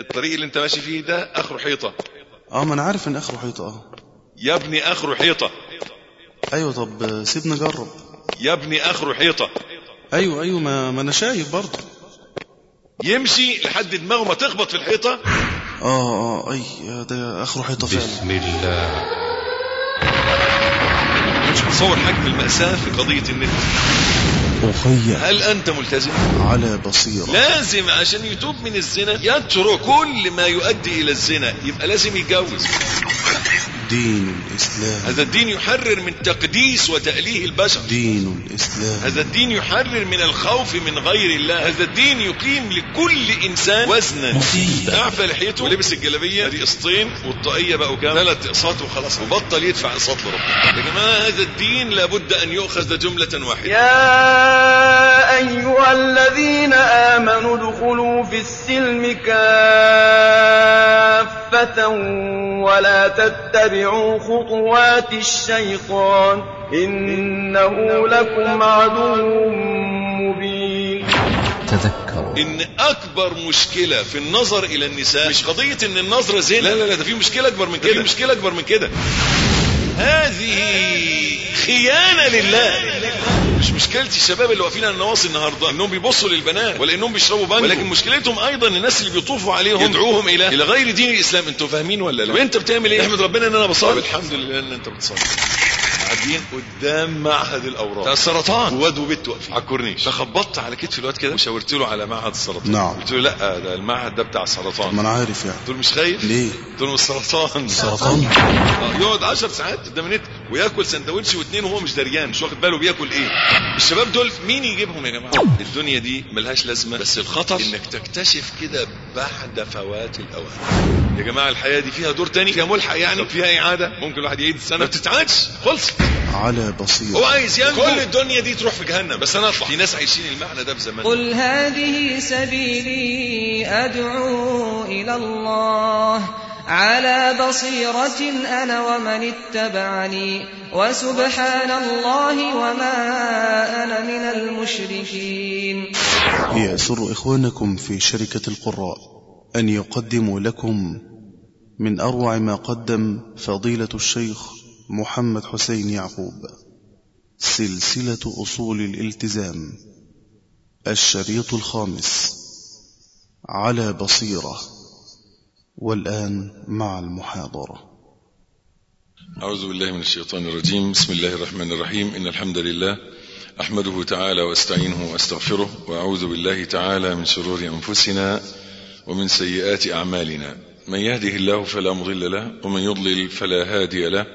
الطريق اللي انت ماشي فيه ده اخره حيطة. آه ما أنا عارف ان اخره حيطة آه. يا ابني اخره حيطة. أيوه طب سيبني اجرب يا ابني اخره حيطة. أيوه أيوه ما, ما أنا شايف برضه. يمشي لحد دماغه ما تخبط في الحيطة. آه آه اي ده اخره حيطة فعلا. بسم الله. مش متصور حجم المأساة في قضية النت. أخي هل أنت ملتزم؟ على بصيرة. لازم عشان يتوب من الزنا يترك كل ما يؤدي إلى الزنا. يبقى لازم يتجوز. دين الاسلام هذا الدين يحرر من تقديس وتأليه البشر. دين الاسلام هذا الدين يحرر من الخوف من غير الله. هذا الدين يقيم لكل إنسان وزنا. مفيدة. أعفى لحيته. ولبس الجلابية. دي قسطين والطاقيه بقوا كام ثلاث اقساط وخلاص. وبطل يدفع اقساط لربنا يا جماعة هذا الدين لابد أن يؤخذ جملة واحدة. يا أيها الذين آمنوا ادخلوا في السلم كافة. ولا تتبعوا خطوات الشيطان إنه لكم عدو مبين. تذكروا. إن أكبر مشكلة في النظر إلى النساء مش قضية إن النظرة زين لا لا لا ده في مشكلة أكبر من كده في مشكلة أكبر من كده. هذه خيانة لله. مش مشكلة الشباب اللي واقفين على النواصي النهارده انهم بيبصوا للبنات ولا انهم بيشربوا بانجو. ولكن مشكلتهم أيضا الناس اللي بيطوفوا عليهم يدعوهم إلى إلى غير دين الإسلام. أنتوا فاهمين ولا لا؟ وأنت بتعمل إيه؟ أحمد ربنا إن أنا بصلي. الحمد لله إن أنت بتصلي. قاعدين قدام معهد الاورام بتاع السرطان وواد وبنت واقفين. على الكورنيش. فخبطت على كتف الواد كده وشاورت له على معهد السرطان. نعم. قلت له لا ده المعهد ده بتاع السرطان ما أنا عارف يعني. قلت له مش خايف؟ ليه؟ قلت له السرطان سرطان؟ آه، يقعد 10 ساعات قدام النت. وياكل سندوتش واثنين وهو مش دريان مش واخد باله بياكل إيه. الشباب دول مين يجيبهم يا جماعة؟ الدنيا دي ملهاش لازمة بس الخطر إنك تكتشف كده بعد فوات الأوان. يا جماعة الحياة دي فيها دور تاني فيها ملحق يعني فيها إعادة. ممكن الواحد يعيد السنة ما بتتعادش خلصت على هو بصيرة عايز ينجو كل الدنيا دي تروح في جهنم. بس أنا أطلع. في ناس عايشين المعنى ده في زمان قل هذه سبيلي أدعو إلى الله. على بصيرة أنا ومن اتبعني وسبحان الله وما أنا من المشركين. يسر إخوانكم في شركة القراء أن يقدموا لكم من أروع ما قدم فضيلة الشيخ محمد حسين يعقوب. سلسلة أصول الالتزام. الشريط الخامس. على بصيرة. والآن مع المحاضرة. أعوذ بالله من الشيطان الرجيم. بسم الله الرحمن الرحيم. إن الحمد لله أحمده تعالى وأستعينه وأستغفره وأعوذ بالله تعالى من شرور أنفسنا ومن سيئات أعمالنا. من يهده الله فلا مضل له ومن يضلل فلا هادي له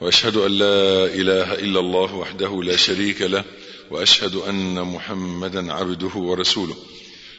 وأشهد أن لا إله إلا الله وحده لا شريك له وأشهد أن محمدا عبده ورسوله.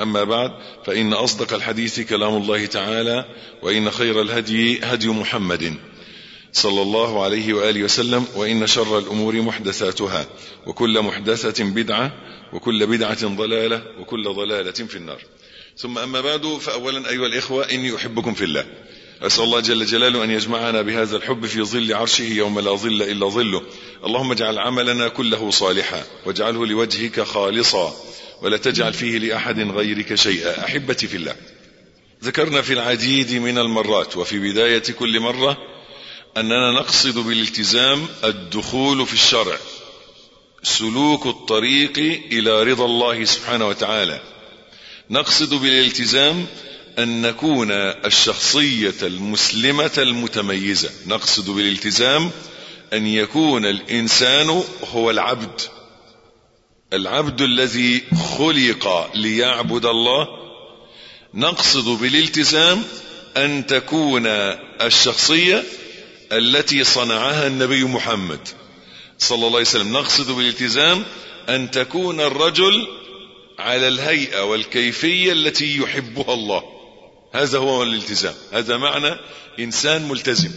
أما بعد فإن أصدق الحديث كلام الله تعالى وإن خير الهدي هدي محمد صلى الله عليه وآله وسلم وإن شر الأمور محدثاتها وكل محدثة بدعة وكل بدعة ضلالة وكل ضلالة في النار. ثم أما بعد فأولا أيها الإخوة إني أحبكم في الله. أسأل الله جل جلاله أن يجمعنا بهذا الحب في ظل عرشه يوم لا ظل إلا ظله. اللهم اجعل عملنا كله صالحا واجعله لوجهك خالصا. ولا تجعل فيه لأحد غيرك شيئا. أحبتي في الله ذكرنا في العديد من المرات وفي بداية كل مرة أننا نقصد بالالتزام الدخول في الشرع سلوك الطريق إلى رضا الله سبحانه وتعالى. نقصد بالالتزام أن نكون الشخصية المسلمة المتميزة. نقصد بالالتزام أن يكون الإنسان هو العبد. العبد الذي خلق ليعبد الله نقصد بالالتزام أن تكون الشخصية التي صنعها النبي محمد صلى الله عليه وسلم. نقصد بالالتزام أن تكون الرجل على الهيئة والكيفية التي يحبها الله. هذا هو الالتزام. هذا معنى إنسان ملتزم.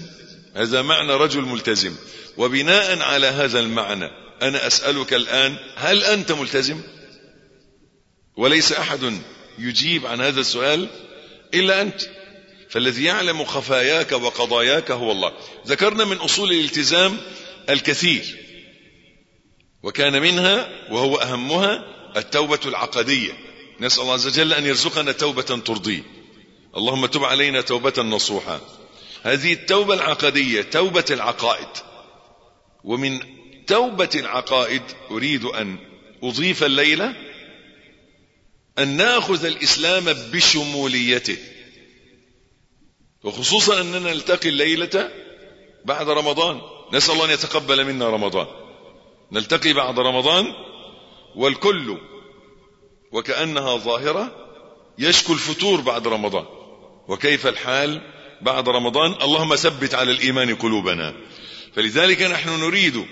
هذا معنى رجل ملتزم. وبناء على هذا المعنى أنا أسألك الآن هل أنت ملتزم؟ وليس أحد يجيب عن هذا السؤال إلا أنت. فالذي يعلم خفاياك وقضاياك هو الله. ذكرنا من أصول الالتزام الكثير وكان منها وهو أهمها التوبة العقدية. نسأل الله عز وجل أن يرزقنا توبة ترضيه. اللهم تب علينا توبة نصوحا هذه التوبة العقدية توبة العقائد. ومن توبة العقائد أريد أن أضيف الليلة. أن نأخذ الإسلام بشموليته. وخصوصا أننا نلتقي الليلة بعد رمضان. نسأل الله أن يتقبل منا رمضان. نلتقي بعد رمضان والكل وكأنها ظاهرة يشكو الفتور بعد رمضان. وكيف الحال بعد رمضان؟ اللهم ثبت على الإيمان قلوبنا. فلذلك نحن نريد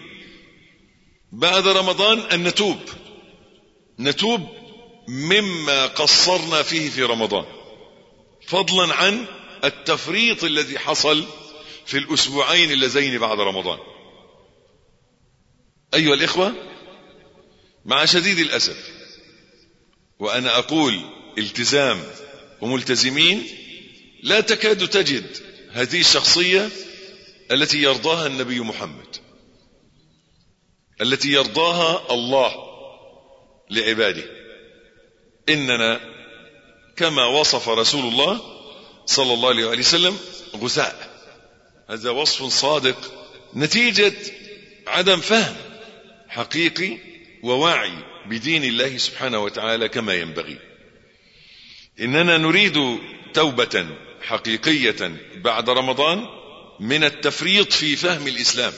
بعد رمضان أن نتوب نتوب مما قصرنا فيه في رمضان. فضلا عن التفريط الذي حصل في الأسبوعين اللذين بعد رمضان. أيها الإخوة مع شديد الأسف وأنا أقول التزام وملتزمين لا تكاد تجد هذه الشخصية التي يرضاها النبي محمد. التي يرضاها الله لعباده. إننا كما وصف رسول الله صلى الله عليه وسلم غثاء. هذا وصف صادق نتيجة عدم فهم حقيقي ووعي بدين الله سبحانه وتعالى كما ينبغي. إننا نريد توبة حقيقية بعد رمضان من التفريط في فهم الإسلام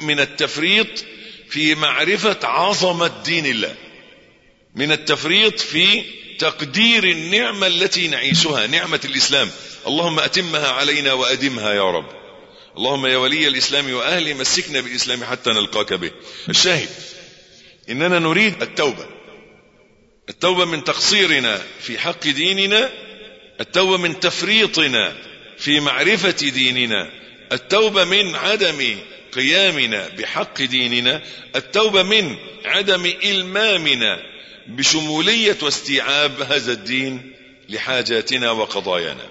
من التفريط في معرفة عظمة دين الله. من التفريط في تقدير النعمة التي نعيشها نعمة الإسلام. اللهم أتمها علينا وأدمها يا رب. اللهم يا ولي الإسلام وأهلي مسكنا بالإسلام حتى نلقاك به. الشاهد إننا نريد التوبة. التوبة من تقصيرنا في حق ديننا. التوبة من تفريطنا في معرفة ديننا. التوبة من عدم قيامنا بحق ديننا التوبة من عدم إلمامنا بشمولية واستيعاب هذا الدين لحاجاتنا وقضايانا.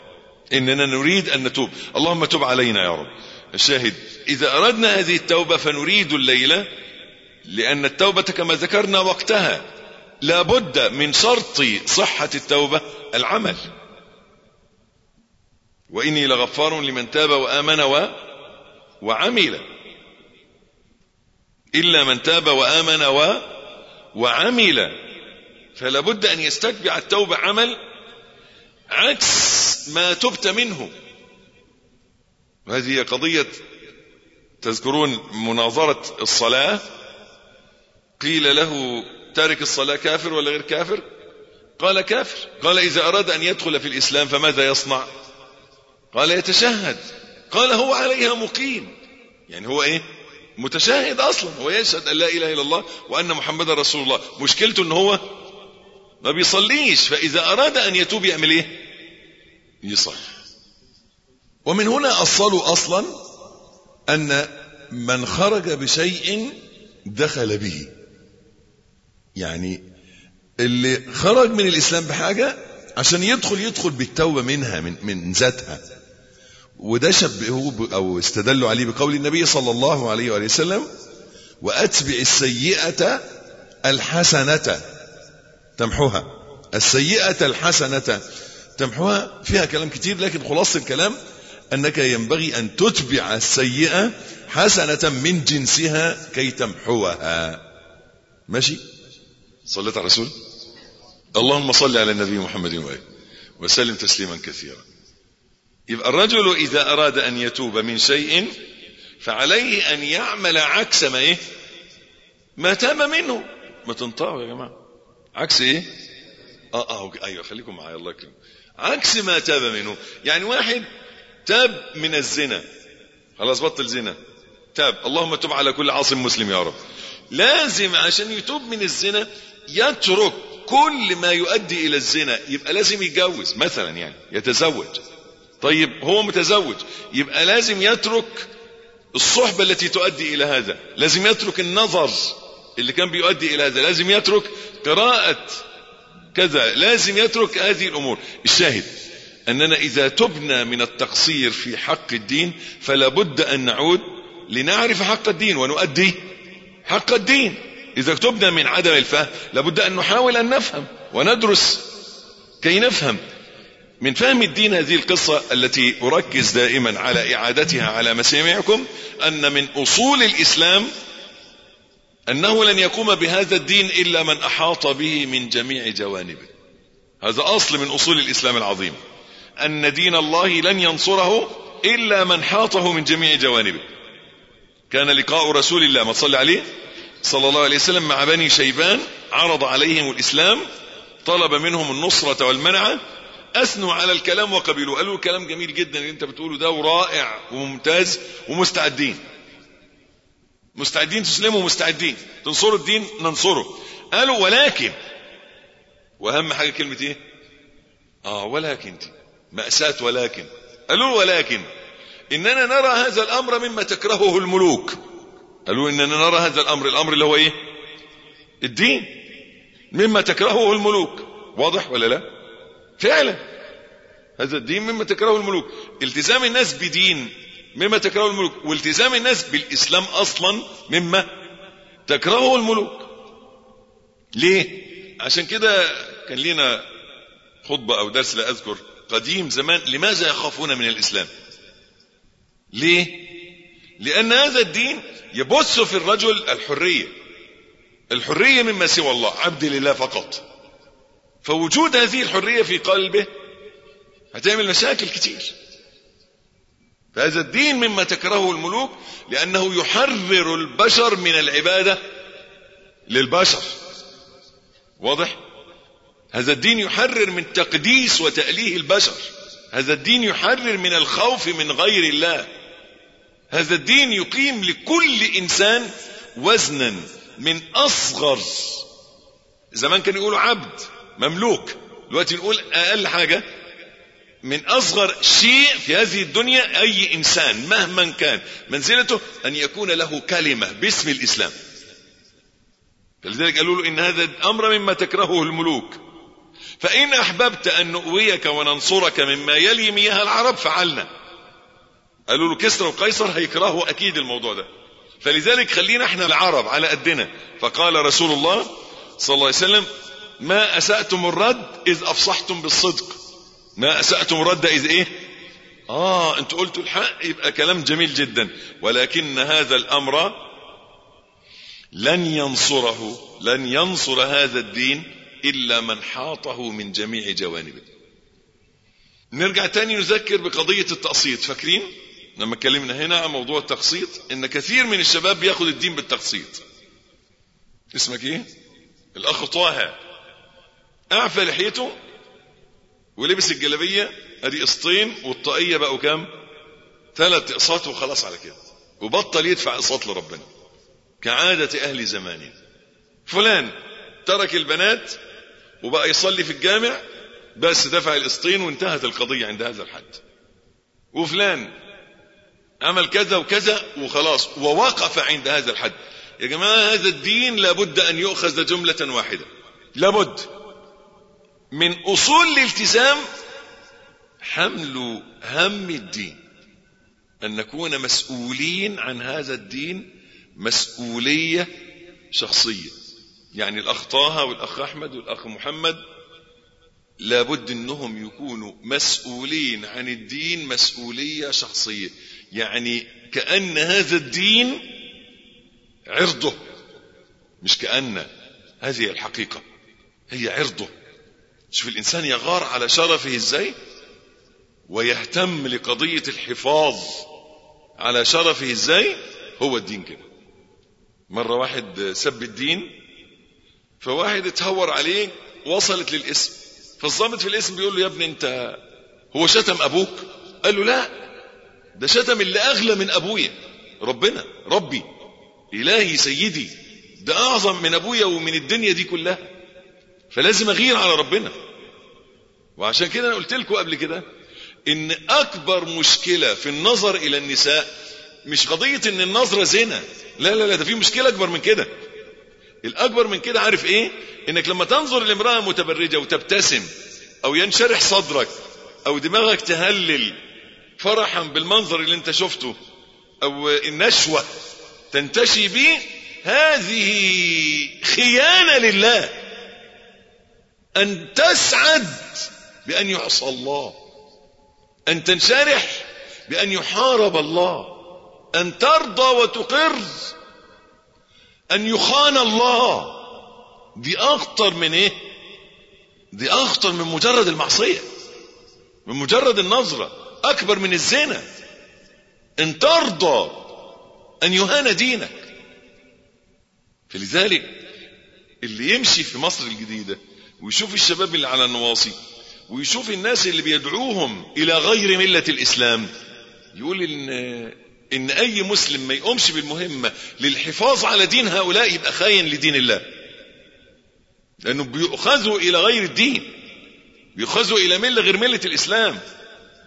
إننا نريد أن نتوب. اللهم تب علينا يا رب. الشاهد إذا أردنا هذه التوبة فنريد الليلة لأن التوبة كما ذكرنا وقتها لابد من شرط صحة التوبة العمل. وإني لغفار لمن تاب وآمن و وعمل. إلا من تاب وآمن و وعمل. فلا بد أن يستتبع التوبة عمل عكس ما تبت منه. وهذه قضية تذكرون مناظرة الصلاة. قيل له تارك الصلاة كافر ولا غير كافر؟ قال كافر. قال إذا أراد أن يدخل في الإسلام فماذا يصنع؟ قال يتشهد. قال هو عليها مقيم. يعني هو إيه؟ متشاهد أصلا هو يشهد أن لا إله إلا الله وأن محمدا رسول الله. مشكلته إن هو ما بيصليش فإذا أراد أن يتوب يعمل إيه؟ يصلي. ومن هنا اصلوا أصلا أن من خرج بشيء دخل به. يعني اللي خرج من الإسلام بحاجة عشان يدخل يدخل بالتوبة منها من من ذاتها. وده شبهوه أو استدلوا عليه بقول النبي صلى الله عليه وآله وسلم وأتبع السيئة الحسنة. تمحوها. السيئة الحسنة. تمحوها. فيها كلام كتير لكن خلاصة الكلام أنك ينبغي أن تتبع السيئة حسنة من جنسها كي تمحوها. ماشي؟ صليت على الرسول؟ اللهم صل على النبي محمد وآله. وسلم تسليما كثيرا. يبقى الرجل إذا أراد أن يتوب من شيء فعليه أن يعمل عكس ما إيه؟ ما تاب منه. ما تنطقوا يا جماعة. عكس إيه؟ آه آه أيوه خليكم معايا الله يكرمك. عكس ما تاب منه. يعني واحد تاب من الزنا. خلاص بطل زنا. تاب. اللهم تب على كل عاصم مسلم يا رب. لازم عشان يتوب من الزنا يترك كل ما يؤدي إلى الزنا. يبقى لازم يتجوز مثلا يعني يتزوج. طيب هو متزوج. يبقى لازم يترك الصحبة التي تؤدي إلى هذا. لازم يترك النظر اللي كان بيؤدي إلى هذا. لازم يترك قراءة كذا. لازم يترك هذه الأمور. الشاهد أننا إذا تبنا من التقصير في حق الدين فلا بد أن نعود لنعرف حق الدين ونؤدي حق الدين. إذا تبنا من عدم الفهم لابد أن نحاول أن نفهم وندرس كي نفهم. من فهم الدين هذه القصة التي أركز دائما على إعادتها على مسامعكم أن من أصول الإسلام أنه لن يقوم بهذا الدين إلا من أحاط به من جميع جوانبه. هذا أصل من أصول الإسلام العظيم. أن دين الله لن ينصره إلا من حاطه من جميع جوانبه. كان لقاء رسول الله ما تصلي عليه؟ صلى الله عليه وسلم مع بني شيبان عرض عليهم الإسلام طلب منهم النصرة والمنعة أثنوا على الكلام وقبلوا قالوا كلام جميل جدا اللي انت بتقوله ده ورائع وممتاز ومستعدين. مستعدين تسلموا مستعدين تنصروا الدين ننصره. قالوا ولكن وأهم حاجة كلمة إيه؟ آه ولكن دي مأساة ولكن. قالوا ولكن إننا نرى هذا الأمر مما تكرهه الملوك. قالوا إننا نرى هذا الأمر الأمر اللي هو إيه؟ الدين. مما تكرهه الملوك. واضح ولا لا؟ فعلا. هذا الدين مما تكرهه الملوك. التزام الناس بدين مما تكرهه الملوك. والتزام الناس بالإسلام أصلا مما تكرهه الملوك. ليه؟ عشان كده كان لنا خطبة أو درس لا أذكر قديم زمان. لماذا يخافون من الإسلام؟ ليه؟ لأن هذا الدين يبث في الرجل الحرية. الحرية مما سوى الله عبد لله فقط. فوجود هذه الحرية في قلبه هتعمل مشاكل كتير. فهذا الدين مما تكرهه الملوك لأنه يحرر البشر من العبادة للبشر. واضح؟ هذا الدين يحرر من تقديس وتأليه البشر. هذا الدين يحرر من الخوف من غير الله. هذا الدين يقيم لكل إنسان وزنا من أصغر. زمان كانوا يقولوا عبد مملوك. دلوقتي نقول أقل حاجة من أصغر شيء في هذه الدنيا أي إنسان مهما كان منزلته أن يكون له كلمة باسم الإسلام. فلذلك قالوا له إن هذا الأمر مما تكرهه الملوك. فإن أحببت أن نؤويك وننصرك مما يلي مياه العرب فعلنا. قالوا له كسرى وقيصر هيكرهوا أكيد الموضوع ده. فلذلك خلينا إحنا العرب على قدنا. فقال رسول الله صلى الله عليه وسلم ما أسأتم الرد إذ أفصحتم بالصدق. ما أسأتم الرد إذ إيه؟ آه أنتوا قلتوا الحق يبقى كلام جميل جدا. ولكن هذا الأمر لن ينصره لن ينصر هذا الدين إلا من حاطه من جميع جوانبه. نرجع تاني نذكر بقضية التقسيط. فاكرين؟ لما اتكلمنا هنا عن موضوع التقسيط إن كثير من الشباب بياخد الدين بالتقسيط. اسمك إيه؟ الأخ طه. اعفى لحيته ولبس الجلابية أدي قسطين والطاقية بقوا كام؟ ثلاث أقساط وخلاص على كده. وبطل يدفع أقساط لربنا. كعادة أهل زمانه. فلان ترك البنات وبقى يصلي في الجامع بس دفع القسطين وانتهت القضية عند هذا الحد. وفلان عمل كذا وكذا وخلاص ووقف عند هذا الحد. يا جماعة هذا الدين لابد أن يؤخذ جملة واحدة. لابد. من أصول الالتزام حمل هم الدين. أن نكون مسؤولين عن هذا الدين مسؤولية شخصية. يعني الأخ طه والأخ أحمد والأخ محمد لابد أنهم يكونوا مسؤولين عن الدين مسؤولية شخصية. يعني كأن هذا الدين عرضه مش كأن. هذه الحقيقة هي عرضه. شوف الإنسان يغار على شرفه إزاي؟ ويهتم لقضية الحفاظ على شرفه إزاي؟ هو الدين كده. مرة واحد سب الدين فواحد اتهور عليه وصلت للاسم. فالضابط في الاسم بيقول له يا ابني أنت هو شتم أبوك؟ قال له لا ده شتم اللي أغلى من أبويا. ربنا ربي إلهي سيدي ده أعظم من أبويا ومن الدنيا دي كلها. فلازم أغير على ربنا. وعشان كده أنا قلت لكم قبل كده إن أكبر مشكلة في النظر إلى النساء مش قضية إن النظرة زنا لا لا لا ده في مشكلة أكبر من كده. الأكبر من كده عارف إيه؟ إنك لما تنظر لامرأة متبرجة وتبتسم أو ينشرح صدرك أو دماغك تهلل فرحا بالمنظر اللي أنت شفته أو النشوة تنتشي به هذه خيانة لله. أن تسعد بأن يعصى الله. أن تنشرح بأن يحارب الله. أن ترضى وتقر. أن يخان الله. دي أخطر من إيه؟ دي أخطر من مجرد المعصية. من مجرد النظرة. أكبر من الزنا. أن ترضى أن يهان دينك. فلذلك اللي يمشي في مصر الجديدة ويشوف الشباب اللي على النواصي ويشوف الناس اللي بيدعوهم إلى غير ملة الإسلام. يقول إن إن أي مسلم ما يقومش بالمهمة للحفاظ على دين هؤلاء يبقى خاين لدين الله. لأنه بيؤخذوا إلى غير الدين. بيؤخذوا إلى ملة غير ملة الإسلام.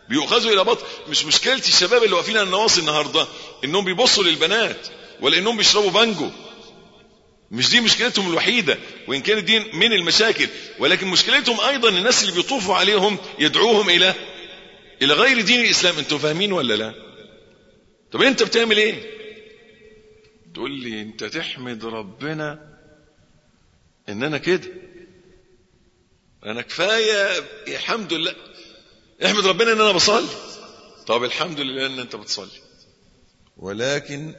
بيؤخذوا إلى بطل مش مشكلة الشباب اللي واقفين على النواصي النهارده إنهم بيبصوا للبنات ولا إنهم بيشربوا بانجو. مش دي مشكلتهم الوحيدة وإن كانت دي من المشاكل ولكن مشكلتهم أيضا الناس اللي بيطوفوا عليهم يدعوهم إلى إلى غير دين الإسلام. أنتوا فاهمين ولا لا؟ طب أنت بتعمل إيه؟ تقول لي أنت تحمد ربنا إن أنا كده. أنا كفاية الحمد لله. احمد ربنا إن أنا بصلي. طب الحمد لله إن أنت بتصلي. ولكن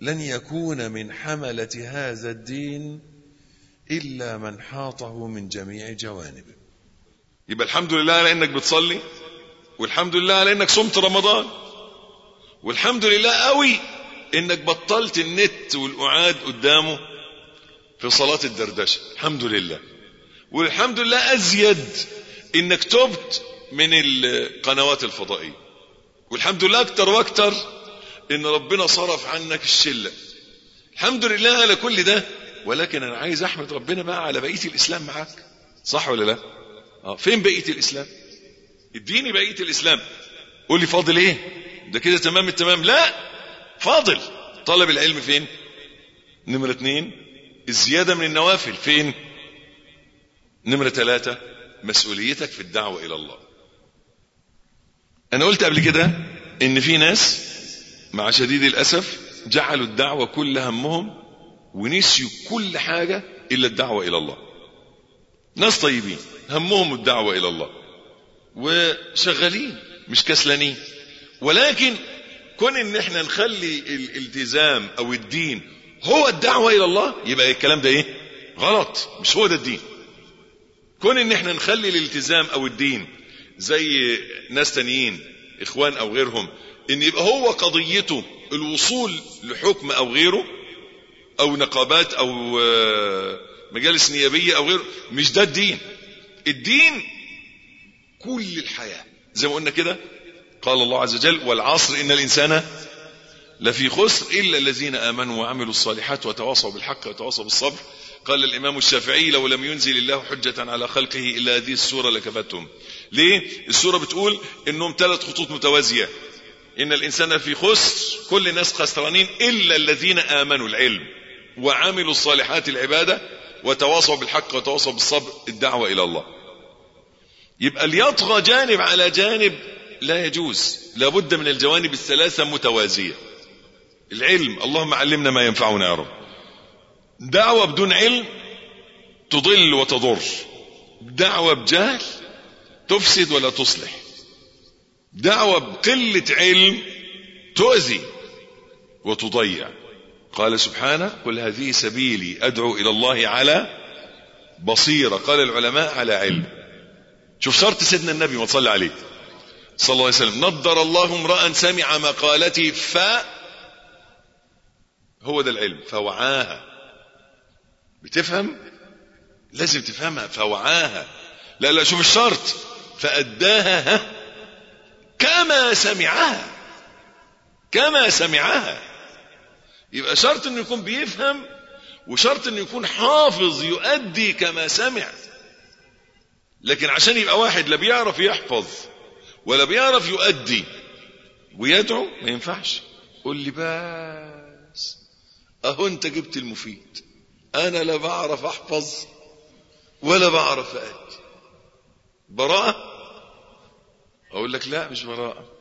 لن يكون من حملة هذا الدين إلا من حاطه من جميع جوانبه يبقى الحمد لله على إنك بتصلي والحمد لله على إنك صمت رمضان والحمد لله قوي إنك بطلت النت والقعاد قدامه في صلاة الدردشة. الحمد لله. والحمد لله أزيد إنك تبت من القنوات الفضائية. والحمد لله أكتر وأكتر إن ربنا صرف عنك الشلة. الحمد لله على كل ده ولكن أنا عايز أحمد ربنا بقى على بقية الإسلام معاك. صح ولا لا؟ آه فين بقية الإسلام؟ اديني بقية الإسلام. قول لي فاضل إيه؟ ده كده تمام التمام. لا فاضل. طلب العلم فين؟ نمرة اتنين. الزيادة من النوافل فين؟ نمرة ثلاثة مسؤوليتك في الدعوة إلى الله. أنا قلت قبل كده إن في ناس مع شديد الأسف جعلوا الدعوة كل همهم ونسيوا كل حاجة إلا الدعوة إلى الله. ناس طيبين همهم الدعوة إلى الله. وشغالين مش كسلانين. ولكن كون إن إحنا نخلي الالتزام أو الدين هو الدعوة إلى الله يبقى الكلام ده إيه؟ غلط مش هو ده الدين. كون إن إحنا نخلي الالتزام أو الدين زي ناس تانيين إخوان أو غيرهم إن يبقى هو قضيته الوصول لحكم أو غيره أو نقابات أو مجالس نيابية أو غيره مش ده الدين. الدين كل الحياة. زي ما قلنا كده قال الله عز وجل والعصر إن الإنسان لفي خسر إلا الذين آمنوا وعملوا الصالحات وتواصوا بالحق وتواصوا بالصبر. قال الإمام الشافعي لو لم ينزل الله حجة على خلقه إلا هذه السورة لكفتهم ليه؟ السورة بتقول إنهم ثلاث خطوط متوازية. ان الانسان في خسر. كل الناس خسرانين الا الذين امنوا العلم وعملوا الصالحات العبادة وتواصوا بالحق وتواصوا بالصبر الدعوة إلى الله. يبقى ليطغى جانب على جانب لا يجوز. لابد من الجوانب الثلاثة متوازية. العلم اللهم علمنا ما ينفعنا يا رب. دعوة بدون علم تضل وتضر. دعوة بجهل تفسد ولا تصلح. دعوة بقلة علم تؤذي وتضيع. قال سبحانه قل هذه سبيلي أدعو إلى الله على بصيرة. قال العلماء على علم. شوف شرط سيدنا النبي ما تصلي عليه. صلى الله عليه وسلم نضر الله امرأ سمع مقالتي ف هو ده العلم فوعاها. بتفهم؟ لازم تفهمها فوعاها. لا لا شوف الشرط فأداها ها؟ كما سمعها. كما سمعها. يبقى شرط إنه يكون بيفهم وشرط إنه يكون حافظ يؤدي كما سمع. لكن عشان يبقى واحد لا بيعرف يحفظ ولا بيعرف يؤدي ويدعو ما ينفعش. قول لي بس. أهو أنت جبت المفيد. أنا لا بعرف أحفظ ولا بعرف أأدي براءة؟ أقول لك لا مش براءة.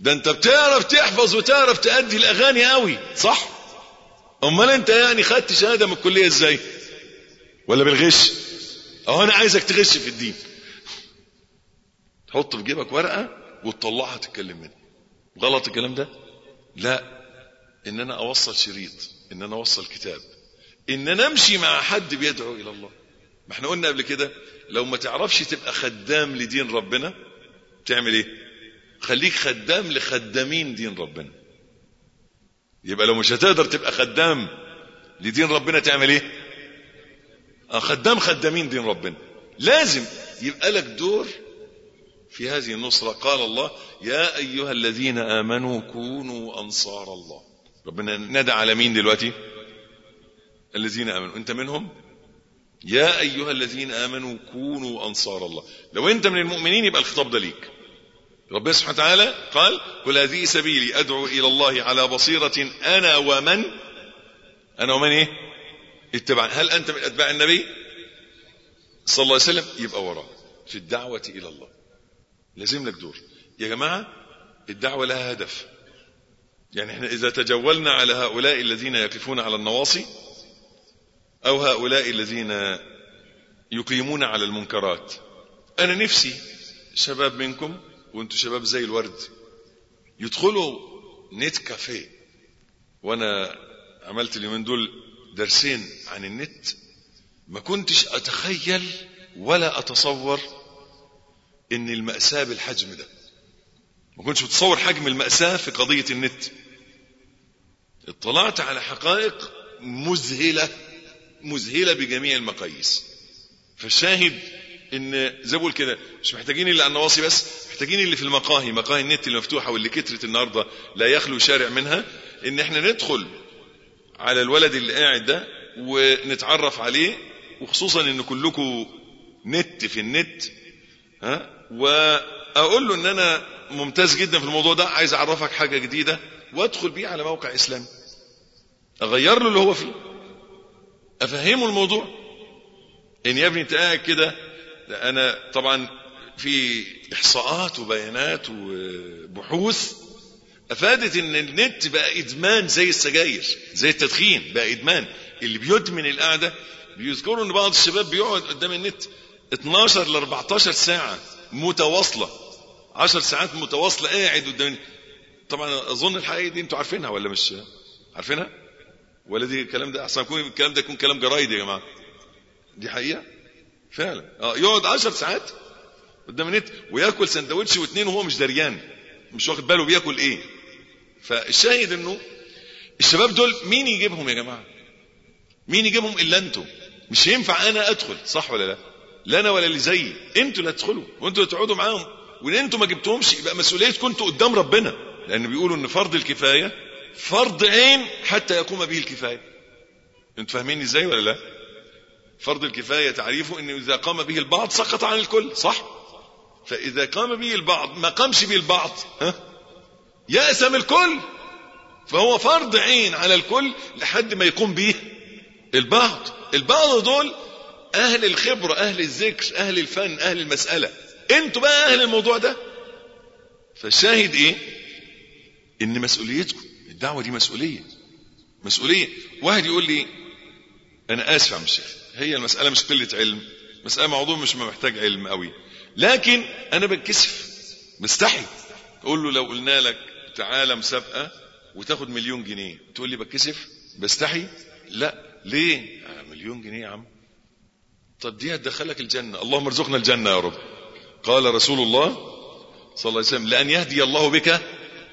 ده أنت بتعرف تحفظ وتعرف تأدي الأغاني قوي صح؟ أمال أنت يعني خدت شهادة من الكلية إزاي؟ ولا بالغش أهو أنا عايزك تغش في الدين. تحط في جيبك ورقة وتطلعها تتكلم منها. غلط الكلام ده؟ لا. إن أنا أوصل شريط إن أنا أوصل كتاب إن أنا أمشي مع حد بيدعو إلى الله. ما إحنا قلنا قبل كده لو ما تعرفش تبقى خدام لدين ربنا تعمل إيه؟ خليك خدام لخدامين دين ربنا. يبقى لو مش هتقدر تبقى خدام لدين ربنا تعمل إيه؟ آه خدام خدامين دين ربنا. لازم يبقى لك دور في هذه النصرة. قال الله يا أيها الذين آمنوا كونوا أنصار الله. ربنا ندى على مين دلوقتي؟ الذين آمنوا. أنت منهم؟ يا أيها الذين آمنوا كونوا أنصار الله. لو أنت من المؤمنين يبقى الخطاب ده ليك. ربنا سبحانه وتعالى قال قل هذه سبيلي أدعو إلى الله على بصيرة أنا ومن أنا ومن إيه؟ اتبع هل أنت من أتباع النبي صلى الله عليه وسلم؟ يبقى وراه في الدعوة إلى الله. لازم لك دور. يا جماعة الدعوة لها هدف. يعني إحنا إذا تجولنا على هؤلاء الذين يقفون على النواصي أو هؤلاء الذين يقيمون على المنكرات. أنا نفسي شباب منكم وأنتم شباب زي الورد يدخلوا نت كافيه. وأنا عملت اليومين دول درسين عن النت ما كنتش أتخيل ولا أتصور إن المأساة بالحجم ده. ما كنتش متصور حجم المأساة في قضية النت. اطلعت على حقائق مذهلة. مذهلة بجميع المقاييس. فالشاهد إن زي بقول كده مش محتاجين اللي على النواصي بس محتاجين اللي في المقاهي مقاهي النت المفتوحة واللي كترت النهاردة لا يخلو شارع منها إن إحنا ندخل على الولد اللي قاعد ده ونتعرف عليه وخصوصا إن كلكم نت في النت ها؟ وأقول له إن أنا ممتاز جدا في الموضوع ده عايز أعرفك حاجة جديدة وأدخل بيه على موقع إسلامي. أغير له اللي هو فيه. افهمه الموضوع؟ إن يا ابني أنت قاعد كده أنا طبعا في إحصاءات وبيانات وبحوث أفادت إن النت بقى إدمان زي السجاير زي التدخين بقى إدمان. اللي بيدمن القعدة بيذكروا إن بعض الشباب بيقعد قدام النت 12 ل 14 ساعة متواصلة. 10 ساعات متواصلة قاعد قدام. طبعا أظن الحقيقة دي أنتوا عارفينها ولا مش؟ عارفينها؟ ولا دي الكلام ده أحسن يكون الكلام ده يكون كلام جرايد يا جماعة. دي حقيقة؟ فعلا. آه يقعد 10 ساعات قدام النت ويأكل سندوتش واثنين وهو مش دريان. مش واخد باله بيأكل إيه. فالشاهد إنه الشباب دول مين يجيبهم يا جماعة؟ مين يجيبهم إلا أنتوا مش ينفع أنا أدخل صح ولا لا؟ لا أنا ولا اللي زيي. أنتوا اللي هتدخلوا وأنتوا اللي تقعدوا معاهم. وإن أنتوا ما جبتهمش يبقى مسؤوليتكم أنتوا قدام ربنا. لأن بيقولوا إن فرض الكفاية فرض عين حتى يقوم به الكفاية. أنتوا فاهمين إزاي ولا لا؟ فرض الكفاية تعريفه انه إذا قام به البعض سقط عن الكل صح؟ فإذا قام به البعض ما قامش به البعض ها؟ يأسم الكل فهو فرض عين على الكل لحد ما يقوم به البعض. البعض دول أهل الخبرة أهل الذكر أهل الفن أهل المسألة. أنتوا بقى أهل الموضوع ده؟ فالشاهد إيه؟ إن مسؤوليتكم الدعوة دي مسؤولية. مسؤولية. واحد يقول لي أنا آسف يا عم الشيخ هي المسألة مش قلة علم مسألة موضوع مش محتاج علم قوي لكن أنا بتكسف مستحي تقول له لو قلنا لك تعالى مسابقة وتاخد مليون جنيه تقول لي بتكسف؟ بستحي؟ لا. ليه؟ آه مليون جنيه يا عم. طب دي هتدخلك الجنة. اللهم ارزقنا الجنة يا رب. قال رسول الله صلى الله عليه وسلم لأن يهدي الله بك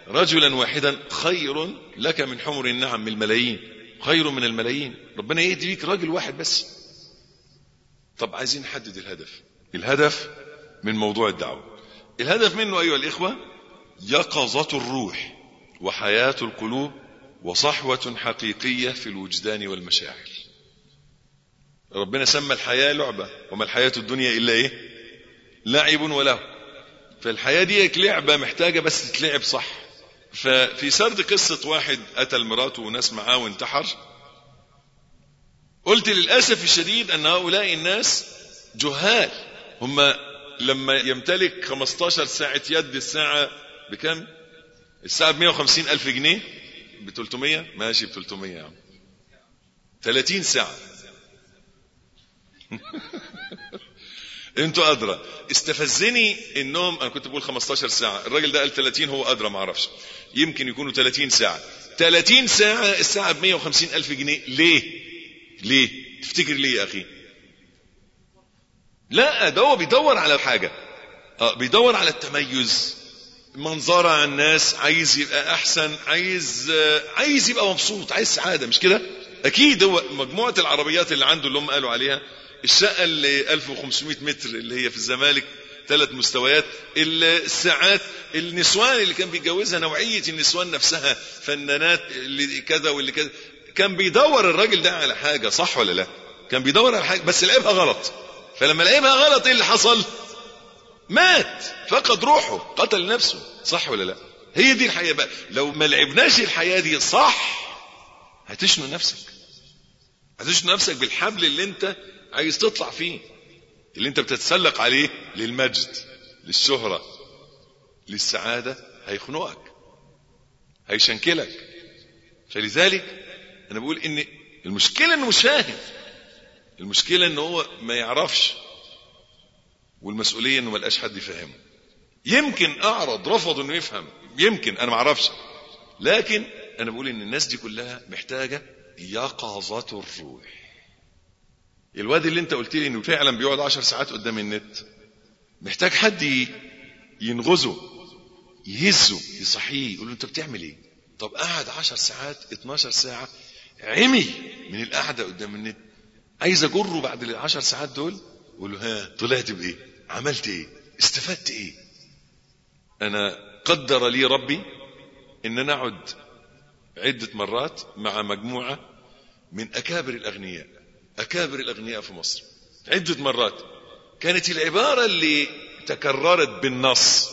رجلا واحدا خير لك من حمر النعم من الملايين. خير من الملايين. ربنا يهدي بيك راجل واحد بس. طب عايزين نحدد الهدف. الهدف من موضوع الدعوة. الهدف منه أيها الإخوة يقظة الروح وحياة القلوب وصحوة حقيقية في الوجدان والمشاعر. ربنا سمى الحياة لعبة. وما الحياة الدنيا إلا إيه؟ لعب وله. فالحياة دي لعبة محتاجة بس تتلعب صح. ففي سرد قصة واحد قتل مراته وناس معاه وانتحر. قلت للأسف الشديد أن هؤلاء الناس جهال. هم لما يمتلك 15 ساعة يد الساعة بكم؟ الساعة ب 150 ألف جنيه. ب 300 ماشي ب 300 يا عم. 30 ساعة. أنتوا أدرى. استفزني انهم أنا كنت بقول 15 ساعة. الراجل ده قال 30 هو أدرى ما أعرفش يمكن يكونوا 30 ساعة. 30 ساعة الساعة ب 150 ألف جنيه. ليه؟ ليه؟ تفتكر ليه يا أخي؟ لا ده هو بيدور على حاجة آه بيدور على التميز. منظرة على الناس عايز يبقى أحسن عايز عايز يبقى مبسوط عايز سعادة مش كده؟ أكيد هو مجموعة العربيات اللي عنده اللي هم قالوا عليها الشقة اللي 1500 متر اللي هي في الزمالك ثلاث مستويات الساعات النسوان اللي كان بيتجوزها نوعية النسوان نفسها فنانات اللي كذا واللي كذا. كان بيدور الراجل ده على حاجة صح ولا لا؟ كان بيدور على حاجة بس لعبها غلط. فلما لعبها غلط إيه اللي حصل؟ مات. فقد روحه قتل نفسه صح ولا لا؟ هي دي الحياة بقى. لو ما لعبناش الحياة دي صح هتشنو نفسك؟ هتشنو نفسك بالحبل اللي انت عايز تطلع فيه. اللي انت بتتسلق عليه للمجد للشهرة للسعادة هيخنقك هيشنكلك. فلذلك أنا بقول إن المشكلة إنه مش فاهم المشكلة انه هو ما يعرفش والمسؤولية إنه ما لقاش حد يفهمه. يمكن أعرض رفض إنه يفهم. يمكن أنا ما أعرفش. لكن أنا بقول إن الناس دي كلها محتاجة يقظة الروح. الواد اللي انت قلت لي انه فعلا بيقعد عشر ساعات قدام النت محتاج حد ينغزه يهزه يصحيه يقول له انت بتعمل إيه؟ طب قعد عشر ساعات 12 ساعة عمي من القعدة قدام النت. عايز اجره بعد العشر ساعات دول؟ أقول له ها طلعت بايه؟ عملت إيه؟ استفدت إيه؟ أنا قدر لي ربي ان أنا اقعد عدة مرات مع مجموعة من أكابر الأغنياء. أكابر الأغنياء في مصر. عدة مرات. كانت العبارة اللي تكررت بالنص.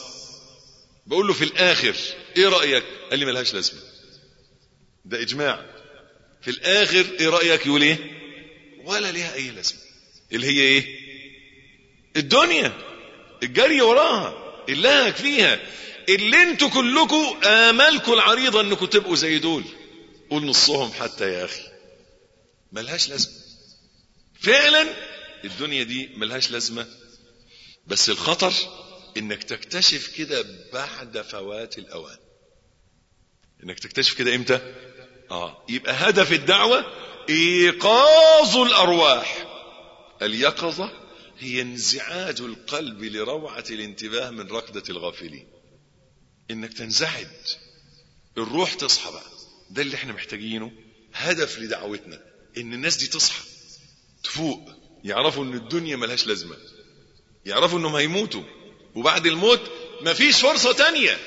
بقول له في الآخر إيه رأيك؟ قال لي ملهاش لازمة. ده إجماع. في الآخر إيه رأيك؟ يقول إيه؟ ولا ليها أي لازمة. اللي هي إيه؟ الدنيا. الجري وراها. اللهك فيها. اللي أنتوا كلكم آمالكم العريضة انكم تبقوا زي دول. قول نصهم حتى يا أخي. ملهاش لازمة. فعلا الدنيا دي ملهاش لازمة. بس الخطر إنك تكتشف كده بعد فوات الأوان. إنك تكتشف كده إمتى؟ آه يبقى هدف الدعوة إيقاظ الأرواح. اليقظة هي انزعاج القلب لروعة الانتباه من ركضة الغافلين. إنك تنزعج. الروح تصحى بقى. ده اللي إحنا محتاجينه. هدف لدعوتنا إن الناس دي تصحى. تفوق. يعرفوا إن الدنيا ملهاش لازمة. يعرفوا إنهم هيموتوا. وبعد الموت مفيش فرصة تانية.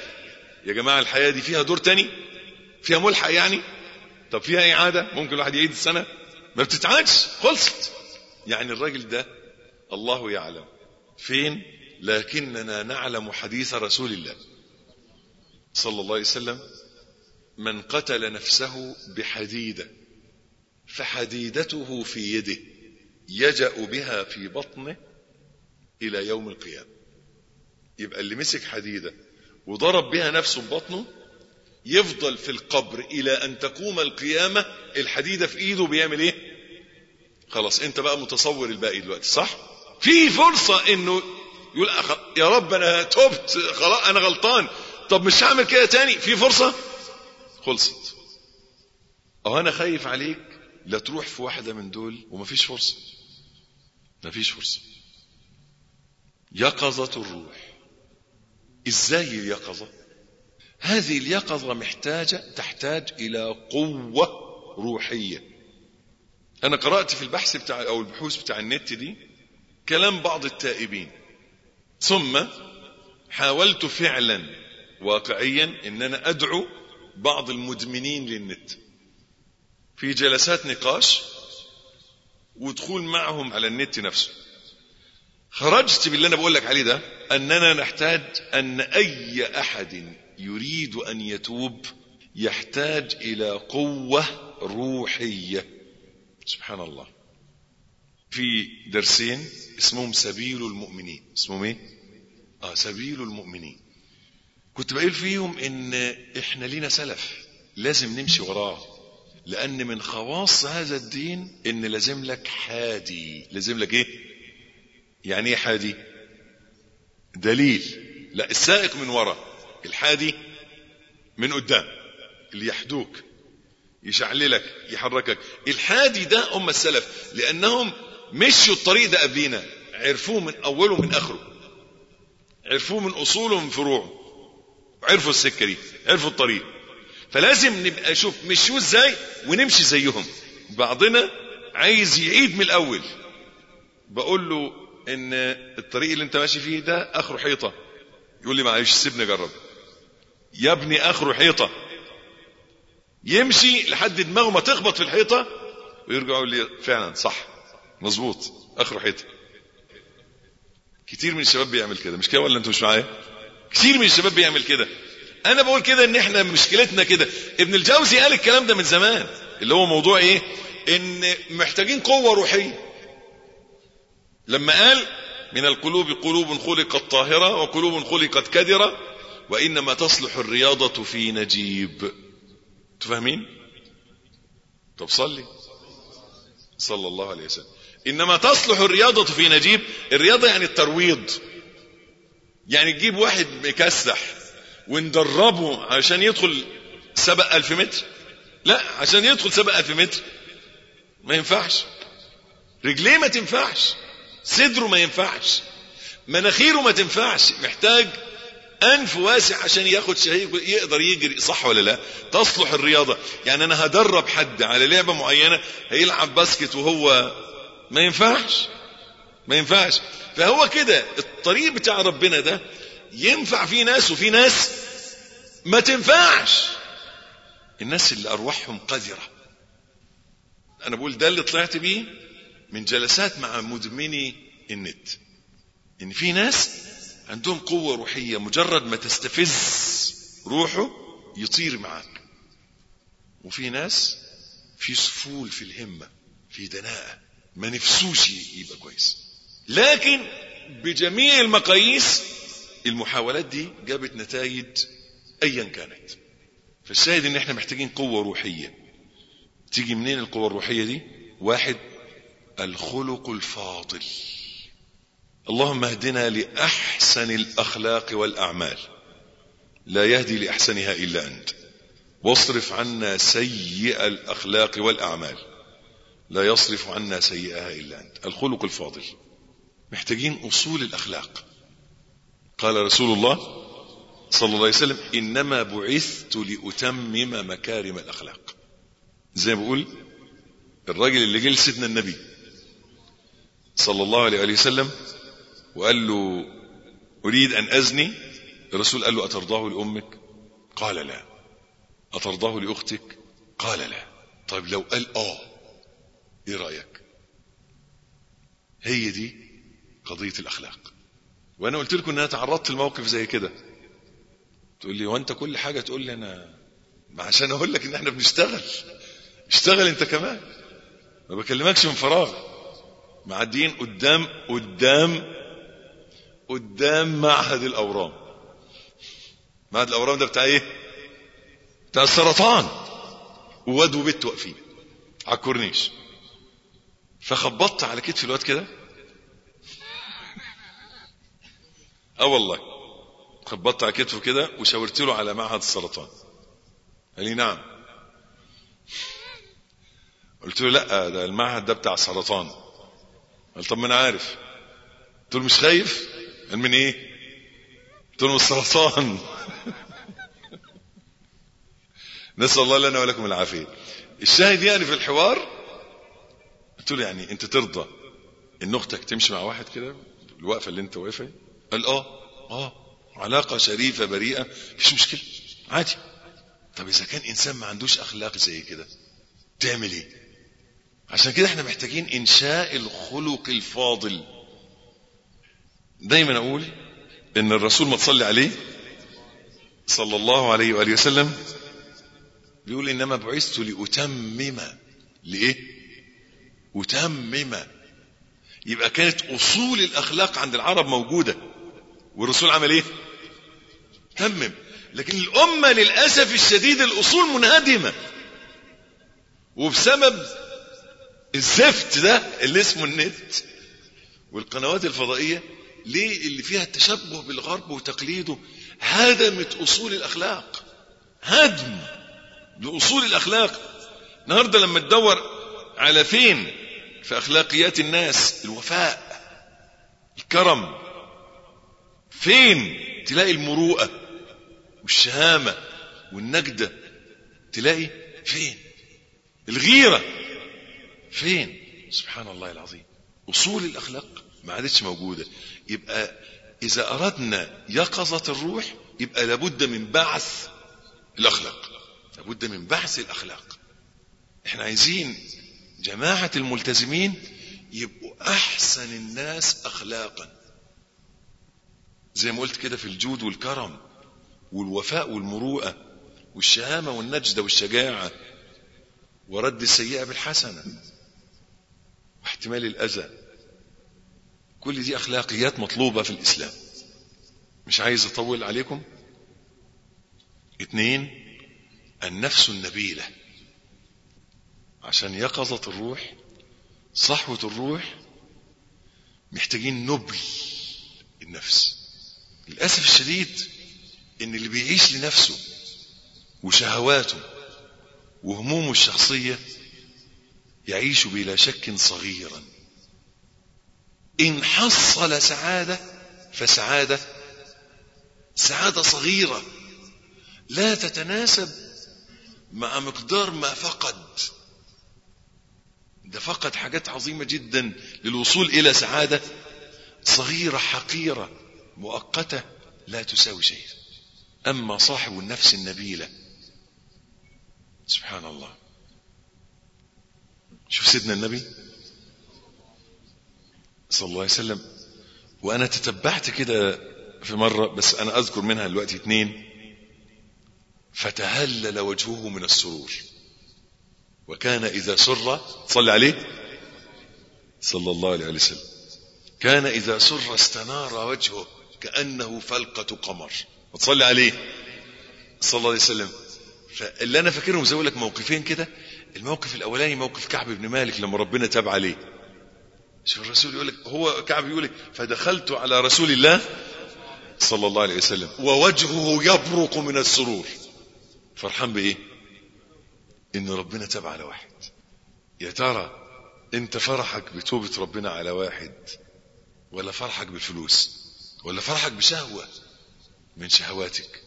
يا جماعة الحياة دي فيها دور تاني؟ فيها ملحق يعني؟ طب فيها إعادة؟ ممكن الواحد يعيد السنة؟ ما بتتعادش خلصت. يعني الراجل ده الله يعلم. فين؟ لكننا نعلم حديث رسول الله صلى الله عليه وسلم من قتل نفسه بحديدة فحديدته في يده. يجأ بها في بطنه إلى يوم القيامة. يبقى اللي مسك حديدة وضرب بها نفسه ببطنه يفضل في القبر إلى أن تقوم القيامة الحديدة في إيده بيعمل إيه؟ خلاص أنت بقى متصور الباقي دلوقتي صح؟ في فرصة إنه يقول يا رب أنا تبت خلاص أنا غلطان. طب مش هعمل كده تاني؟ في فرصة؟ خلصت. أو أنا خايف عليك لا تروح في واحدة من دول ومفيش فرصة. مفيش فرصة. يقظة الروح. إزاي اليقظة؟ هذه اليقظة محتاجة تحتاج إلى قوة روحية. أنا قرأت في البحث بتاع أو البحوث بتاع النت دي كلام بعض التائبين. ثم حاولت فعلا واقعيا إن أنا أدعو بعض المدمنين للنت. في جلسات نقاش ودخول معهم على النت نفسه. خرجت باللي أنا بقول لك عليه ده أننا نحتاج أن أي أحد يريد أن يتوب يحتاج إلى قوة روحية. سبحان الله. في درسين اسمهم سبيل المؤمنين. اسمهم إيه؟ آه سبيل المؤمنين. كنت بقول فيهم إن إحنا لينا سلف. لازم نمشي وراه. لأن من خواص هذا الدين إن لازم لك حادي. لازم لك إيه؟ يعني إيه حادي؟ دليل. لا السائق من ورا. الحادي من قدام. اللي يحدوك يشعللك يحركك. الحادي ده هم السلف لأنهم مشوا الطريق ده قبلينا. عرفوه من أوله من آخره. عرفوه من اصوله ومن فروعه عرفوا السكة دي عرفوا الطريق. فلازم نبقى شوف مشوا إزاي ونمشي زيهم. بعضنا عايز يعيد من الأول. بقول له إن الطريق اللي أنت ماشي فيه ده آخره حيطة. يقول لي معلش سيبني أجرب. يا ابني آخره حيطة. يمشي لحد دماغه ما تخبط في الحيطة ويرجع يقول لي فعلا صح. مظبوط. آخره حيطة. كتير من الشباب بيعمل كده. مش كده ولا أنتوا مش معايا؟ كتير من الشباب بيعمل كده. أنا بقول كده إن إحنا مشكلتنا كده. ابن الجوزي قال الكلام ده من زمان. اللي هو موضوع إيه؟ إن محتاجين قوة روحية. لما قال من القلوب قلوب خلقت طاهرة وقلوب خلقت كدره وإنما تصلح الرياضة في نجيب. تفهمين طب صلي. صلى الله عليه وسلم. إنما تصلح الرياضة في نجيب. الرياضة يعني الترويض. يعني تجيب واحد مكسح. وندربه عشان يدخل سبق ألف متر؟ لا عشان يدخل سبق ألف متر. ما ينفعش. رجليه ما تنفعش. صدره ما ينفعش. مناخيره ما تنفعش. محتاج أنف واسع عشان ياخد شهيق يقدر يجري. صح ولا لا؟ تصلح الرياضة. يعني أنا هدرب حد على لعبة معينة هيلعب باسكت وهو ما ينفعش. ما ينفعش. فهو كده. الطريق بتاع ربنا ده ينفع في ناس وفي ناس ما تنفعش. الناس اللي أرواحهم قذرة. أنا بقول ده اللي طلعت بيه من جلسات مع مدمني النت. إن في ناس عندهم قوة روحية مجرد ما تستفز روحه يطير معك وفي ناس في سفول في الهمة في دناءة. ما نفسوش يبقى كويس. لكن بجميع المقاييس المحاولات دي جابت نتائج ايا كانت. فالشاهد إن إحنا محتاجين قوة روحية. تيجي منين القوة الروحية دي؟ واحد الخلق الفاضل. اللهم اهدنا لأحسن الأخلاق والأعمال. لا يهدي لأحسنها إلا أنت. واصرف عنا سيء الأخلاق والأعمال. لا يصرف عنا سيئها إلا أنت. الخلق الفاضل. محتاجين أصول الأخلاق. قال رسول الله صلى الله عليه وسلم إنما بعثت لأتمم مكارم الأخلاق. زي ما بقول الراجل اللي جه لسيدنا النبي صلى الله عليه وسلم وقال له أريد أن أزني؟ الرسول قال له أترضاه لأمك؟ قال لا. أترضاه لأختك؟ قال لا. طيب لو قال آه إيه رأيك؟ هي دي قضية الأخلاق. وأنا قلت لكم أن أنا تعرضت لموقف زي كده. تقول لي وأنت كل حاجة تقول لي أنا؟ ما عشان أقول لك إن إحنا بنشتغل. اشتغل أنت كمان. ما بكلمكش من فراغ. معديين قدام قدام قدام معهد الأورام. معهد الأورام ده بتاع إيه؟ بتاع السرطان. وواد وبنت واقفين على الكورنيش. فخبطت على كتف الواد كده. آه والله. خبطت على كتفه كده وشاورت له على معهد السرطان. قال لي نعم. قلت له لا ده المعهد ده بتاع سرطان. قال طب ما أنا عارف. قلت له مش خايف؟ قال من إيه؟ قلت لهم السرطان. نسأل الله لنا ولكم العافية. الشاهد يعني في الحوار؟ قلت له يعني أنت ترضى إن أختك تمشي مع واحد كده؟ الوقفة اللي أنت واقفها قال آه آه علاقة شريفة بريئة مفيش مشكلة عادي. طب إذا كان إنسان ما عندوش أخلاق زي كده تعمل إيه؟ عشان كده إحنا محتاجين إنشاء الخلق الفاضل. دايما أقول إن الرسول ما تصلي عليه صلى الله عليه وآله وسلم بيقول إنما بعثت لأتمم لإيه؟ أتمم. يبقى كانت أصول الأخلاق عند العرب موجودة. والرسول عمل إيه؟ تمم. لكن الأمة للأسف الشديد الأصول منهدمة. وبسبب الزفت ده اللي اسمه النت والقنوات الفضائية ليه اللي فيها التشبه بالغرب وتقليده هدمت أصول الأخلاق؟ هدم لأصول الأخلاق. النهارده لما تدور على فين في أخلاقيات الناس؟ الوفاء الكرم. فين تلاقي المروءة والشهامة والنجدة؟ تلاقي فين؟ الغيرة فين؟ سبحان الله العظيم. أصول الأخلاق ما عادتش موجودة. يبقى إذا أردنا يقظة الروح يبقى لابد من بعث الأخلاق. لابد من بعث الأخلاق. إحنا عايزين جماعة الملتزمين يبقوا أحسن الناس اخلاقا. زي ما قلت كده في الجود والكرم والوفاء والمروءة والشهامة والنجدة والشجاعة ورد السيئة بالحسنة واحتمال الأذى. كل دي أخلاقيات مطلوبة في الإسلام. مش عايز أطول عليكم؟ اتنين النفس النبيلة. عشان يقظة الروح صحوة الروح محتاجين نبل النفس. للأسف الشديد إن اللي بيعيش لنفسه وشهواته وهمومه الشخصية يعيش بلا شك صغيرا. إن حصل سعادة فسعادة سعادة صغيرة لا تتناسب مع مقدار ما فقد. ده فقد حاجات عظيمة جدا للوصول إلى سعادة صغيرة حقيرة. مؤقتة لا تساوي شيء. أما صاحب النفس النبيلة. سبحان الله. شوف سيدنا النبي. صلى الله عليه وسلم. وأنا تتبعت كده في مرة بس أنا أذكر منها دلوقتي اتنين. فتهلل وجهه من السرور. وكان إذا سر صلى عليه. صلى الله عليه وسلم. كان إذا سر استنار وجهه. كأنه فلقة قمر. وتصلي عليه. صلى الله عليه وسلم. فاللي أنا فاكرهم زي لك موقفين كده الموقف الأولاني موقف كعب بن مالك لما ربنا تاب عليه. شوف الرسول يقول لك هو كعب يقول لك فدخلت على رسول الله صلى الله عليه وسلم ووجهه يبرق من السرور. فرحان بإيه؟ إن ربنا تاب على واحد. يا ترى أنت فرحك بتوبة ربنا على واحد ولا فرحك بالفلوس ولا فرحك بشهوة من شهواتك؟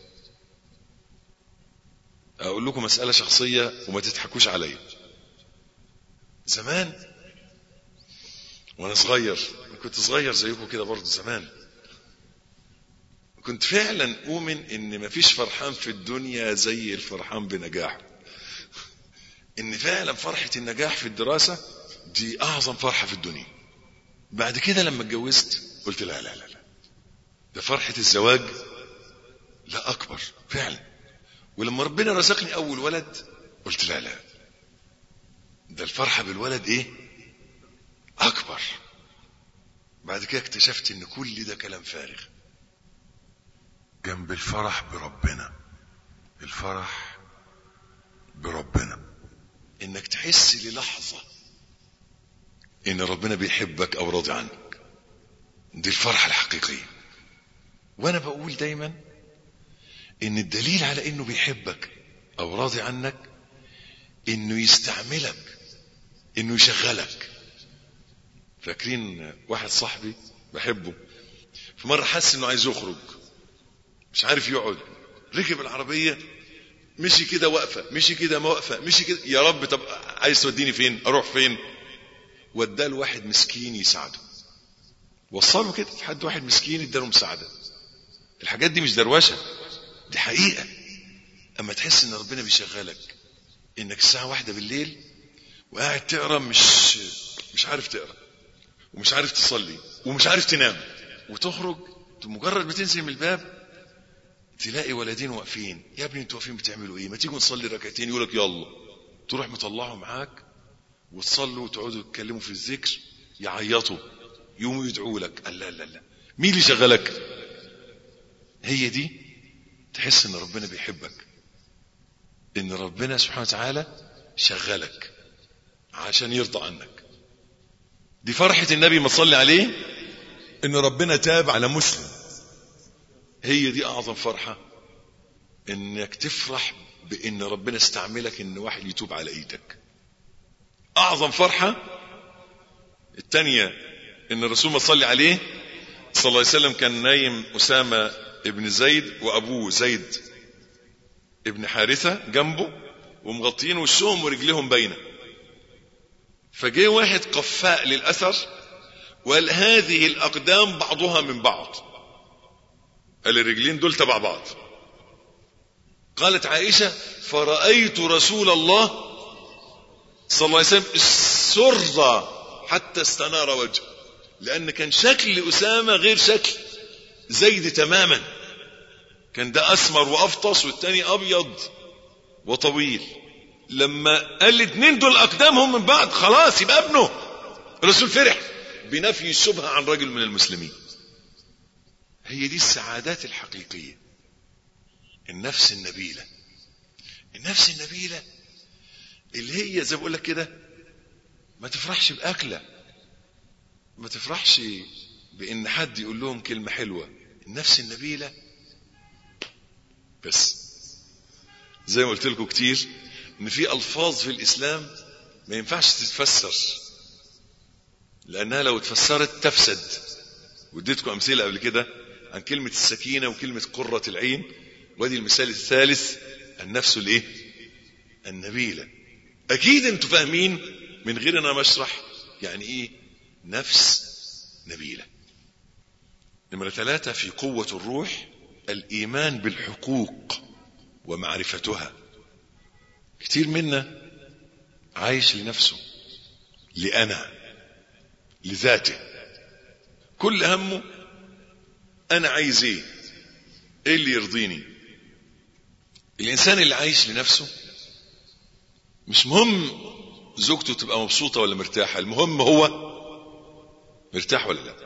أقول لكم مسألة شخصية وما تضحكوش عليا. زمان وأنا صغير كنت صغير زيكم كده برضه زمان. كنت فعلا أؤمن إن مفيش فرحان في الدنيا زي الفرحان بنجاحه إن فعلا فرحة النجاح في الدراسة دي أعظم فرحة في الدنيا. بعد كده لما اتجوزت قلت لا لا لا. ده فرحة الزواج لا أكبر فعلا. ولما ربنا رزقني أول ولد قلت لا لا. ده الفرحة بالولد إيه؟ أكبر. بعد كده اكتشفت إن كل ده كلام فارغ. جنب الفرح بربنا. الفرح بربنا. إنك تحس للحظة إن ربنا بيحبك أو راضي عنك. دي الفرحة الحقيقية. وأنا بقول دايما إن الدليل على إنه بيحبك أو راضي عنك إنه يستعملك إنه يشغلك. فاكرين واحد صاحبي بحبه في مرة حس إنه عايز يخرج مش عارف يقعد ركب العربية مشي كده واقفة مشي كده ما واقفة مشي كده يا رب طب عايز توديني فين؟ أروح فين؟ وداه لواحد مسكين يساعده. وصله كده لحد واحد مسكين اداله مساعدة. الحاجات دي مش دروشة. دي حقيقة. أما تحس إن ربنا بيشغلك إنك الساعة واحدة بالليل وقاعد تقرأ مش مش عارف تقرأ ومش عارف تصلي ومش عارف تنام وتخرج مجرد ما تنزل من الباب تلاقي ولدين واقفين. يا ابني أنتوا واقفين بتعملوا إيه؟ ما تيجوا نصلي ركعتين يقول لك يلا. تروح مطلعهم معاك وتصلوا وتقعدوا تتكلموا في الذكر يعيطوا يقوموا يدعوا لك. لا لا لا. مين اللي شغلك؟ هي دي تحس إن ربنا بيحبك إن ربنا سبحانه وتعالى شغلك عشان يرضى عنك. دي فرحة النبي ما تصلي عليه إن ربنا تاب على مسلم. هي دي أعظم فرحة إنك تفرح بإن ربنا استعملك إن واحد يتوب على إيدك. أعظم فرحة. التانية إن الرسول ما صلي عليه صلى الله عليه وسلم كان نايم أسامة ابن زيد وابوه زيد. ابن حارثة جنبه ومغطيين وشهم ورجلهم باينة فجاء واحد قفاء للأثر وقال هذه الأقدام بعضها من بعض. قال الرجلين دول تبع بعض. قالت عائشة فرأيت رسول الله صلى الله عليه وسلم سر حتى استنار وجهه لأن كان شكل أسامة غير شكل. زيد تماما. كان ده أسمر وأفطس والتاني أبيض وطويل. لما قال الاثنين دول أقدامهم من بعض خلاص يبقى ابنه. الرسول فرح بنفي الشبهة عن رجل من المسلمين. هي دي السعادات الحقيقية. النفس النبيلة. النفس النبيلة اللي هي زي بقول لك كده ما تفرحش بأكلة. ما تفرحش بإن حد يقول لهم كلمة حلوة. النفس النبيلة. بس. زي ما قلت لكم كتير إن في ألفاظ في الإسلام ما ينفعش تتفسر. لأنها لو اتفسرت تفسد. واديتكم أمثلة قبل كده عن كلمة السكينة وكلمة قرة العين. وادي المثال الثالث النفس الإيه؟ النبيلة. أكيد أنتوا فاهمين من غير أنا ما اشرح يعني إيه نفس نبيلة. نمرة ثلاثة في قوة الروح الإيمان بالحقوق ومعرفتها. كتير منا عايش لنفسه لأنا لذاته. كل همه أنا عايز إيه؟ إيه اللي يرضيني؟ الإنسان اللي عايش لنفسه مش مهم زوجته تبقى مبسوطة ولا مرتاحة المهم هو مرتاح ولا لا.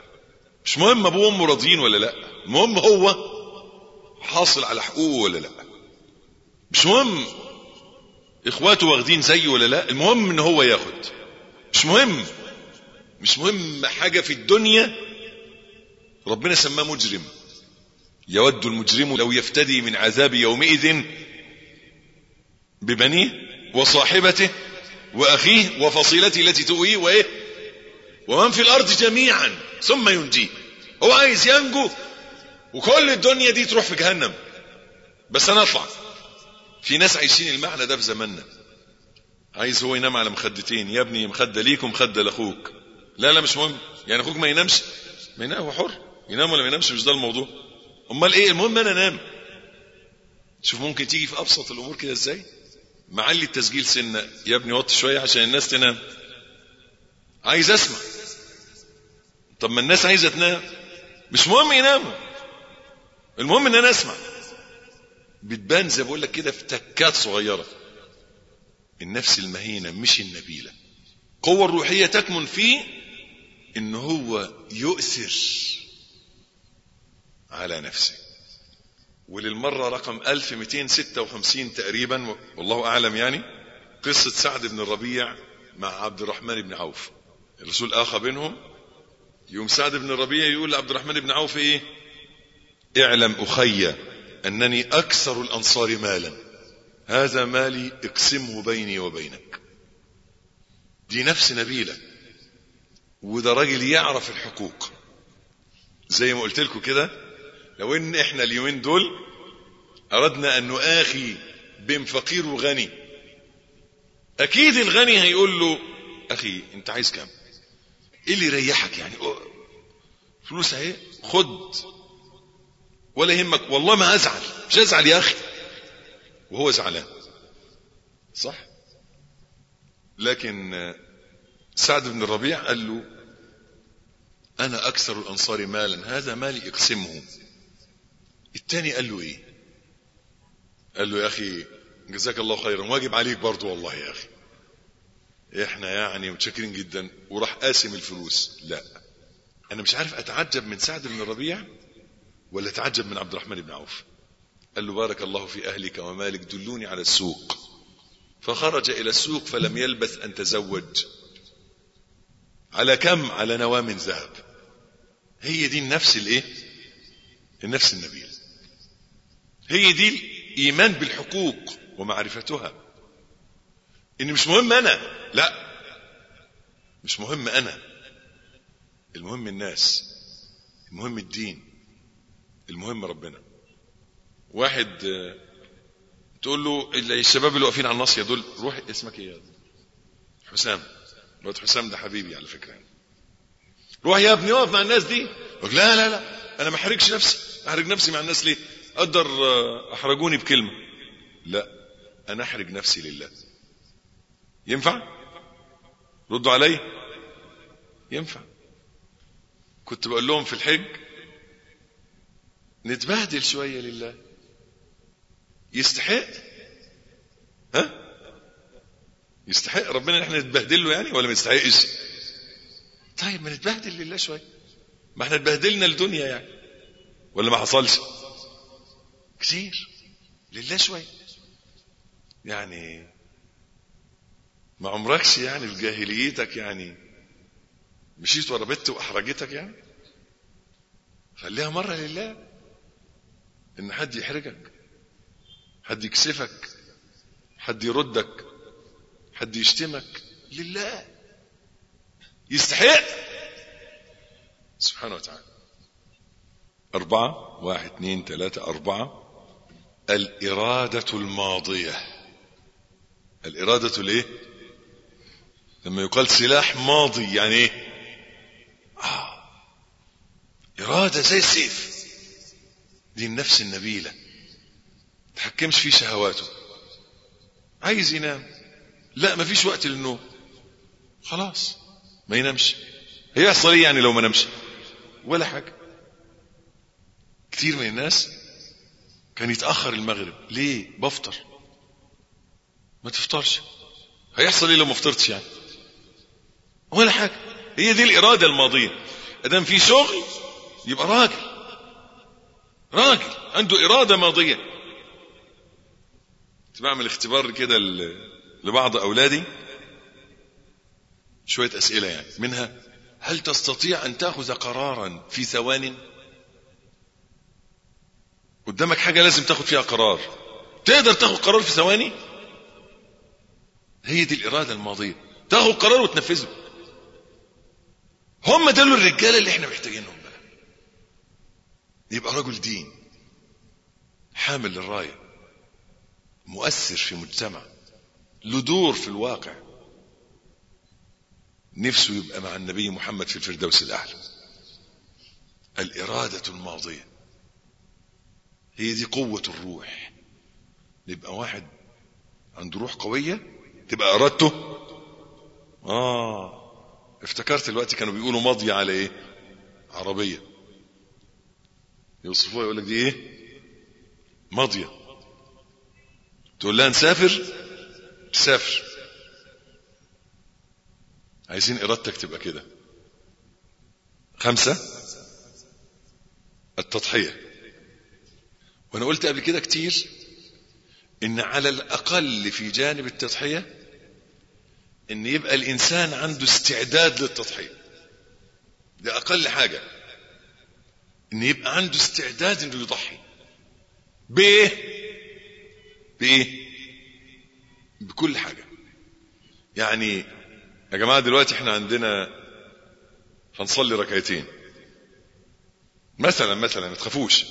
مش مهم أبوه وأمه راضيين ولا لأ. المهم هو حاصل على حقوقه ولا لأ. مش مهم إخواته واخدين زيه ولا لأ. المهم إن هو ياخد. مش مهم. مش مهم حاجة في الدنيا. ربنا سماه مجرم. يود المجرم لو يفتدي من عذاب يومئذ ببنيه وصاحبته وأخيه وفصيلته التي تؤويه وإيه؟ ومن في الأرض جميعا ثم ينجيه هو عايز ينجو وكل الدنيا دي تروح في جهنم. بس أنا اطلع في ناس عايشين المعنى ده في زماننا. عايز هو ينام على مخدتين. يا ابني مخدة ليك ومخدة لأخوك. لا لا مش مهم. يعني أخوك ما ينامش. ما ينام هو حر. ينام ولا ما ينامش؟ مش ده الموضوع. أمال إيه؟ المهم أنا أنام. شوف ممكن تيجي في أبسط الأمور كده إزاي؟ معلي التسجيل سنة. يا ابني وطي شوية عشان الناس تنام. عايز أسمع. طب ما الناس عايزة تنام. مش مهم يناموا. المهم إن أنا أسمع. بتبان زي بقول لك كده في تكات صغيرة. النفس المهينة مش النبيلة. القوه الروحية تكمن في إن هو يؤثر على نفسه. وللمرة رقم 1256 تقريبا والله أعلم يعني قصة سعد بن الربيع مع عبد الرحمن بن عوف. الرسول آخى بينهم يوم سعد بن الربيع يقول لعبد الرحمن بن عوف إيه؟ اعلم أخي أنني أكثر الأنصار مالا. هذا مالي اقسمه بيني وبينك. دي نفس نبيلة. وده راجل يعرف الحقوق. زي ما قلت لكم كده لو إن إحنا اليومين دول أردنا أن نؤاخي بين فقير وغني أكيد الغني هيقول له أخي أنت عايز كام؟ إيه اللي يريحك يعني. فلوس أهي خد. ولا يهمك. والله ما أزعل. مش أزعل يا أخي. وهو زعلان. صح؟ لكن سعد بن الربيع قال له أنا أكثر الأنصار مالا. هذا مالي اقسمه التاني قال له إيه؟ قال له يا أخي جزاك الله خيرا. واجب عليك برضو والله يا أخي. إحنا يعني متشكرين جدا. وراح قاسم الفلوس. لا. أنا مش عارف أتعجب من سعد بن الربيع ولا أتعجب من عبد الرحمن بن عوف. قال له بارك الله في أهلك ومالك دلوني على السوق. فخرج إلى السوق فلم يلبث أن تزوج. على كم؟ على نواة من ذهب. هي دي النفس الإيه؟ النفس النبيل. هي دي الإيمان بالحقوق ومعرفتها. إن مش مهم أنا. لا. مش مهم أنا. المهم الناس. المهم الدين. المهم ربنا. واحد تقول له الشباب اللي واقفين على الناصية دول روح اسمك إيه حسام. الواد حسام ده حبيبي على فكرة يعني. روح يا ابني اقف مع الناس دي. لا لا لا. أنا ما أحرجش نفسي. أحرج نفسي مع الناس ليه؟ أقدر أحرجوني بكلمة. لا. أنا أحرج نفسي لله. ينفع؟ ردوا علي. ينفع. كنت بقول لهم في الحج نتبهدل شوية لله. يستحق؟ ها؟ يستحق ربنا إن إحنا نتبهدل له يعني ولا ما يستحقش؟ طيب ما نتبهدل لله شوية. ما إحنا اتبهدلنا الدنيا يعني. ولا ما حصلش؟ كتير. لله شوية. يعني ما عمركش يعني في جاهليتك يعني مشيت ورا بنت وأحرجتك يعني؟ خليها مرة لله إن حد يحرجك حد يكسفك حد يردك حد يشتمك لله. يستحق. سبحانه وتعالى. أربعة واحد اثنين ثلاثة أربعة. الإرادة الماضية. الإرادة الإيه لما يقال سلاح ماضي يعني إيه آه. إرادة زي السيف. دي النفس النبيلة. تحكمش في شهواته. عايز ينام. لا ما فيش وقت للنوم. خلاص ما ينامش. هيحصل إيه يعني لو ما نامش؟ ولا حاجة. كتير من الناس كان يتأخر المغرب. ليه؟ بفطر. ما تفطرش. هيحصل إيه لو ما فطرتش يعني؟ ولا حاجة. هي دي الإرادة الماضية. ادام في شغل يبقى راجل. راجل عنده إرادة ماضية. كنت بعمل اختبار كده لبعض أولادي. شوية أسئلة يعني. منها هل تستطيع أن تأخذ قرارا في ثوان؟ قدامك حاجة لازم تأخذ فيها قرار. تقدر تأخذ قرار في ثواني؟ هي دي الإرادة الماضية. تأخذ قرار وتنفذه. هم دول الرجاله اللي إحنا محتاجينهم بقى. يبقى رجل دين حامل للراية مؤثر في مجتمع له دور في الواقع. نفسه يبقى مع النبي محمد في الفردوس الأعلى. الإرادة الماضية. هي دي قوة الروح. يبقى واحد عنده روح قوية تبقى إرادته. آه. افتكرت الوقت كانوا بيقولوا ماضية على إيه؟ عربية. يوصفوها يقول لك دي إيه؟ ماضية. تقول لها نسافر؟ تسافر. عايزين إرادتك تبقى كده. خمسة. التضحية. وأنا قلت قبل كده كتير إن على الأقل في جانب التضحية إن يبقى الإنسان عنده استعداد للتضحية. ده أقل حاجة. إن يبقى عنده استعداد إنه يضحي. بإيه؟ بإيه؟ بكل حاجة. يعني يا جماعة دلوقتي إحنا عندنا هنصلي ركعتين. مثلا مثلا ما تخافوش.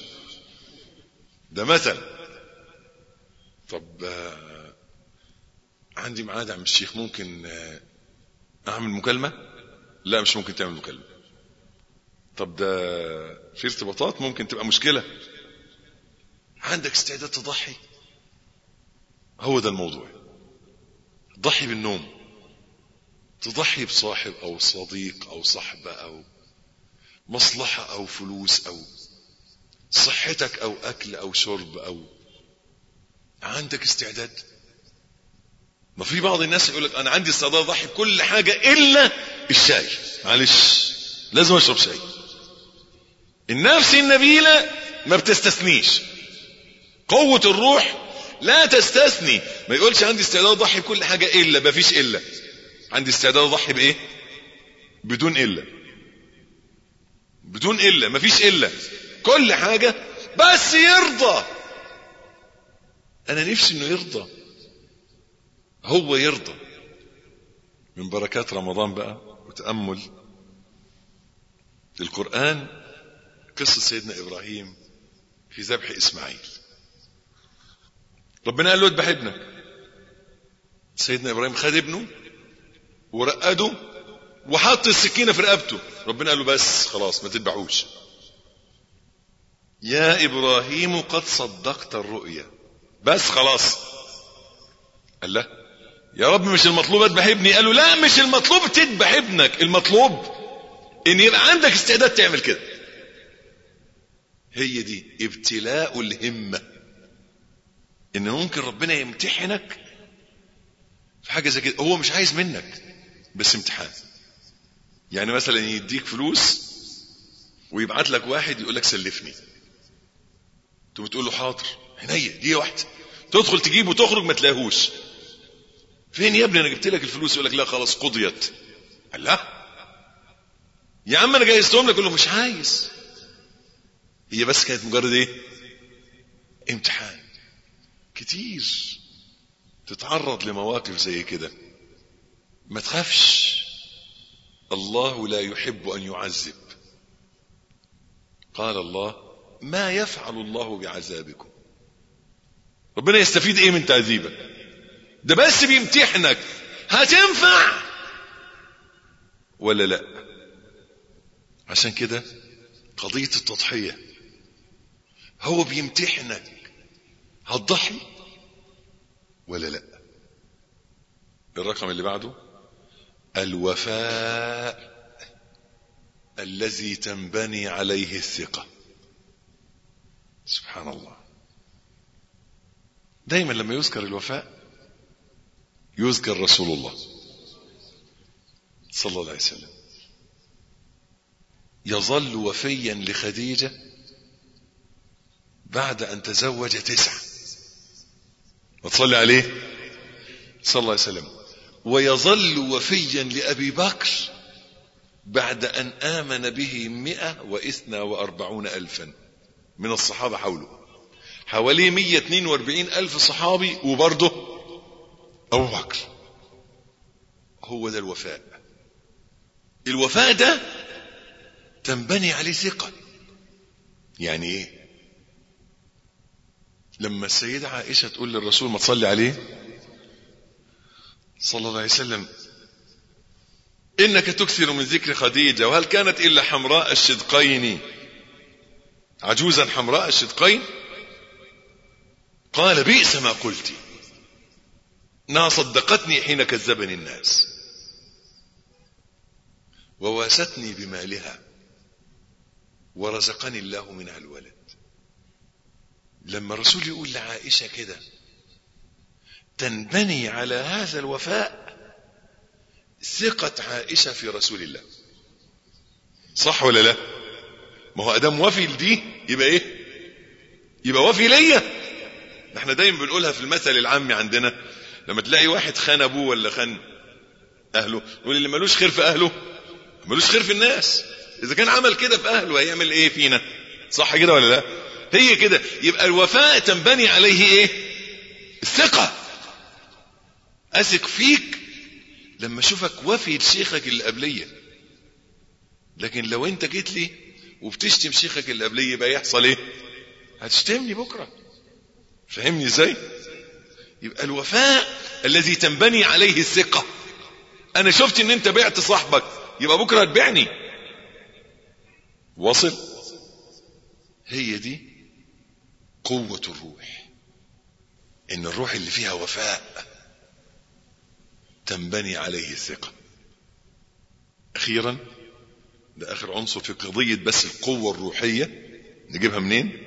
ده مثل طب آه، عندي ميعاد عم الشيخ ممكن آه، أعمل مكالمة؟ لا مش ممكن تعمل مكالمة. طب ده في ارتباطات؟ ممكن تبقى مشكلة. عندك استعداد تضحي؟ هو ده الموضوع. ضحي بالنوم. تضحي بصاحب أو صديق أو صحبه أو مصلحة أو فلوس أو صحتك أو أكل أو شرب أو عندك استعداد؟ ما في بعض الناس يقول لك أنا عندي استعداد أضحي بكل حاجة إلا الشاي. معلش لازم أشرب شاي. النفس النبيلة ما بتستثنيش. قوة الروح لا تستثني. ما يقولش عندي استعداد أضحي بكل حاجة إلا ما فيش إلا. عندي استعداد أضحي بإيه؟ بدون إلا. بدون إلا ما فيش إلا. كل حاجة بس يرضى. أنا نفسي إنه يرضى. هو يرضى. من بركات رمضان بقى وتأمل القران قصة سيدنا إبراهيم في ذبح إسماعيل. ربنا قال له اذبح ابنك. سيدنا إبراهيم خد ابنه ورقده وحط السكينة في رقبته. ربنا قال له بس خلاص ما تذبحوش. يا إبراهيم قد صدقت الرؤيا. بس خلاص. قال له يا رب مش المطلوب اذبح ابني قال له لا مش المطلوب تذبح ابنك. المطلوب إن يبقى عندك استعداد تعمل كده. هي دي ابتلاء الهمة. إن ممكن ربنا يمتحنك في حاجة زي كده. هو مش عايز منك بس امتحان. يعني مثلا يديك فلوس ويبعت لك واحد يقول لك سلفني. تقوم تقول له حاضر. عينيا دي واحدة. تدخل تجيبه وتخرج ما تلاقيهوش. فين يا ابني؟ أنا جبت لك الفلوس يقول لك لا خلاص قضيت. قال لا. يا عم أنا جهزتهم لك يقول مش عايز. هي بس كانت مجرد إيه؟ امتحان. كتير تتعرض لمواقف زي كده. ما تخافش. الله لا يحب أن يعذب. قال الله ما يفعل الله بعذابكم. ربنا يستفيد إيه من تعذيبك؟ ده بس بيمتحنك. هتنفع؟ ولا لا؟ عشان كده قضية التضحية. هو بيمتحنك. هتضحي؟ ولا لا؟ الرقم اللي بعده؟ الوفاء الذي تنبني عليه الثقة. سبحان الله. دايما لما يذكر الوفاء يذكر رسول الله صلى الله عليه وسلم. يظل وفيا لخديجة بعد أن تزوج تسعة. وتصلي عليه صلى الله عليه وسلم. ويظل وفيا لأبي بكر بعد أن آمن به مئة وإثنى وأربعون ألفا. من الصحابة حوله. حوالي 142 ألف صحابي وبرضه أبو بكر. هو ده الوفاء. الوفاء ده تنبني عليه ثقة. يعني إيه؟ لما السيدة عائشة تقول للرسول ما تصلي عليه صلى الله عليه وسلم إنك تكثر من ذكر خديجة وهل كانت إلا حمراء الشدقين؟ عجوزا حمراء الشدقين؟ قال بئس ما قلت. انها صدقتني حين كذبني الناس. وواستني بمالها. ورزقني الله منها الولد. لما الرسول يقول لعائشة كده تنبني على هذا الوفاء ثقة عائشة في رسول الله. صح ولا لا؟ ما هو ادام وفي لدي يبقى إيه؟ يبقى وفي ليا. إحنا دايما بنقولها في المثل العامي عندنا. لما تلاقي واحد خان أبوه ولا خان أهله يقول اللي ملوش خير في أهله ملوش خير في الناس. إذا كان عمل كده في أهله هيعمل إيه فينا؟ صح كده ولا لا؟ هي كده. يبقى الوفاء تنبني عليه إيه؟ الثقة. أثق فيك لما أشوفك وفي لشيخك اللي قبلية. لكن لو أنت جيت لي وبتشتم شيخك اللي قبلية يبقى يحصل إيه؟ هتشتمني بكرة. فهمني إزاي؟ يبقى الوفاء الذي تنبني عليه الثقة. أنا شفت إن أنت بعت صاحبك يبقى بكرة هتبيعني وصل هي دي قوة الروح. إن الروح اللي فيها وفاء تنبني عليه الثقة. أخيرا ده آخر عنصر في قضية بس القوة الروحية. نجيبها منين؟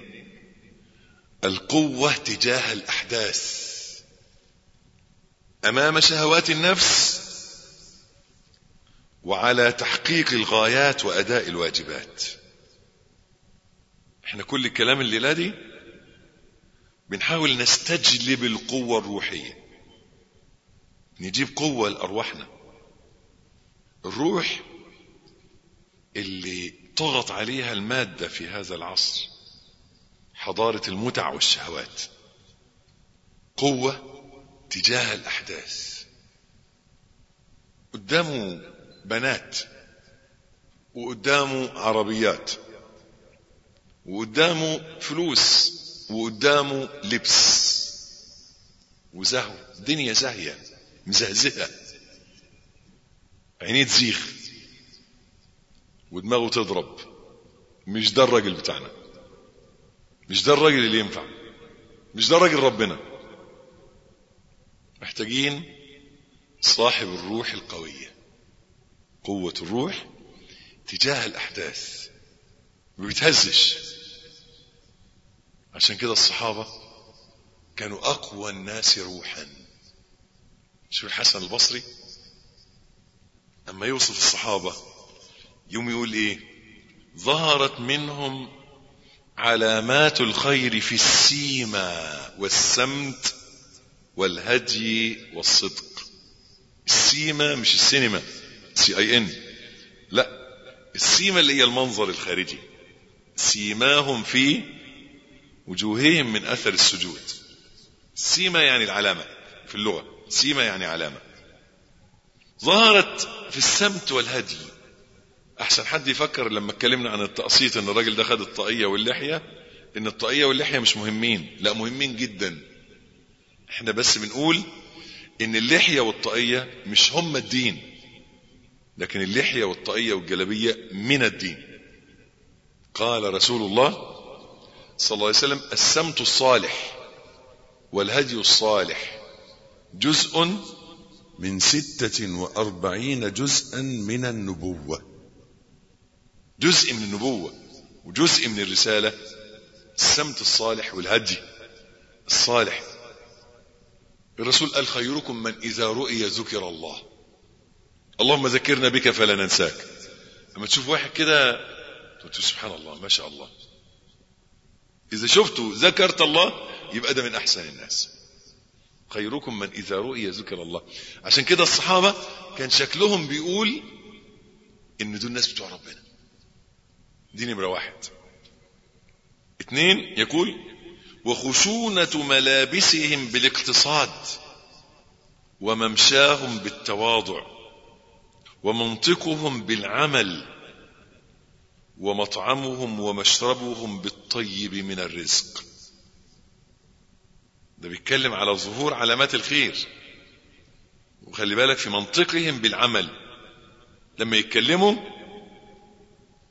القوة تجاه الأحداث. أمام شهوات النفس وعلى تحقيق الغايات وأداء الواجبات. إحنا كل الكلام الليلة دي بنحاول نستجلب القوة الروحية. نجيب قوة لأرواحنا. الروح اللي طغت عليها المادة في هذا العصر حضارة المتع والشهوات. قوة تجاه الأحداث. قدامه بنات وقدامه عربيات وقدامه فلوس وقدامه لبس. وزهو دنيا زاهية مزهزهة عينيه تزيغ ودماغه تضرب. مش ده الراجل بتاعنا. مش ده الراجل اللي ينفع. مش ده راجل ربنا. محتاجين صاحب الروح القوية. قوة الروح تجاه الأحداث. ما بيتهزش عشان كده الصحابة كانوا أقوى الناس روحا. شو الحسن البصري؟ أما يوصف الصحابة يوم يقول إيه؟ ظهرت منهم علامات الخير في السيما والسمت والهدي والصدق. السيما مش السينما. سي اي ان لا السيما اللي هي المنظر الخارجي. سيماهم في وجوههم من أثر السجود. سيما يعني العلامة في اللغة. سيما يعني علامة. ظهرت في السمت والهدي. أحسن حد يفكر لما اتكلمنا عن التقسيط إن الراجل ده خد الطاقية واللحية إن الطاقية واللحية مش مهمين. لا مهمين جدا. إحنا بس بنقول إن اللحية والطاقية مش هم الدين لكن اللحية والطاقية والجلبيه من الدين. قال رسول الله صلى الله عليه وسلم السمت الصالح والهدي الصالح جزء من ستة وأربعين جزءا من النبوة. جزء من النبوة وجزء من الرسالة السمت الصالح والهدي الصالح. الرسول قال خيركم من إذا رؤي ذكر الله. اللهم ذكرنا بك فلا ننساك. لما تشوف واحد كده تقول سبحان الله ما شاء الله. إذا شفته ذكرت الله يبقى ده من أحسن الناس. خيركم من إذا رؤي ذكر الله. عشان كده الصحابة كان شكلهم بيقول إن دول الناس بتوع ربنا. دي نمرة واحد. اثنين يقول وخشونة ملابسهم بالاقتصاد وممشاهم بالتواضع ومنطقهم بالعمل ومطعمهم ومشربهم بالطيب من الرزق. ده بيتكلم على ظهور علامات الخير. وخلي بالك في منطقهم بالعمل. لما يتكلموا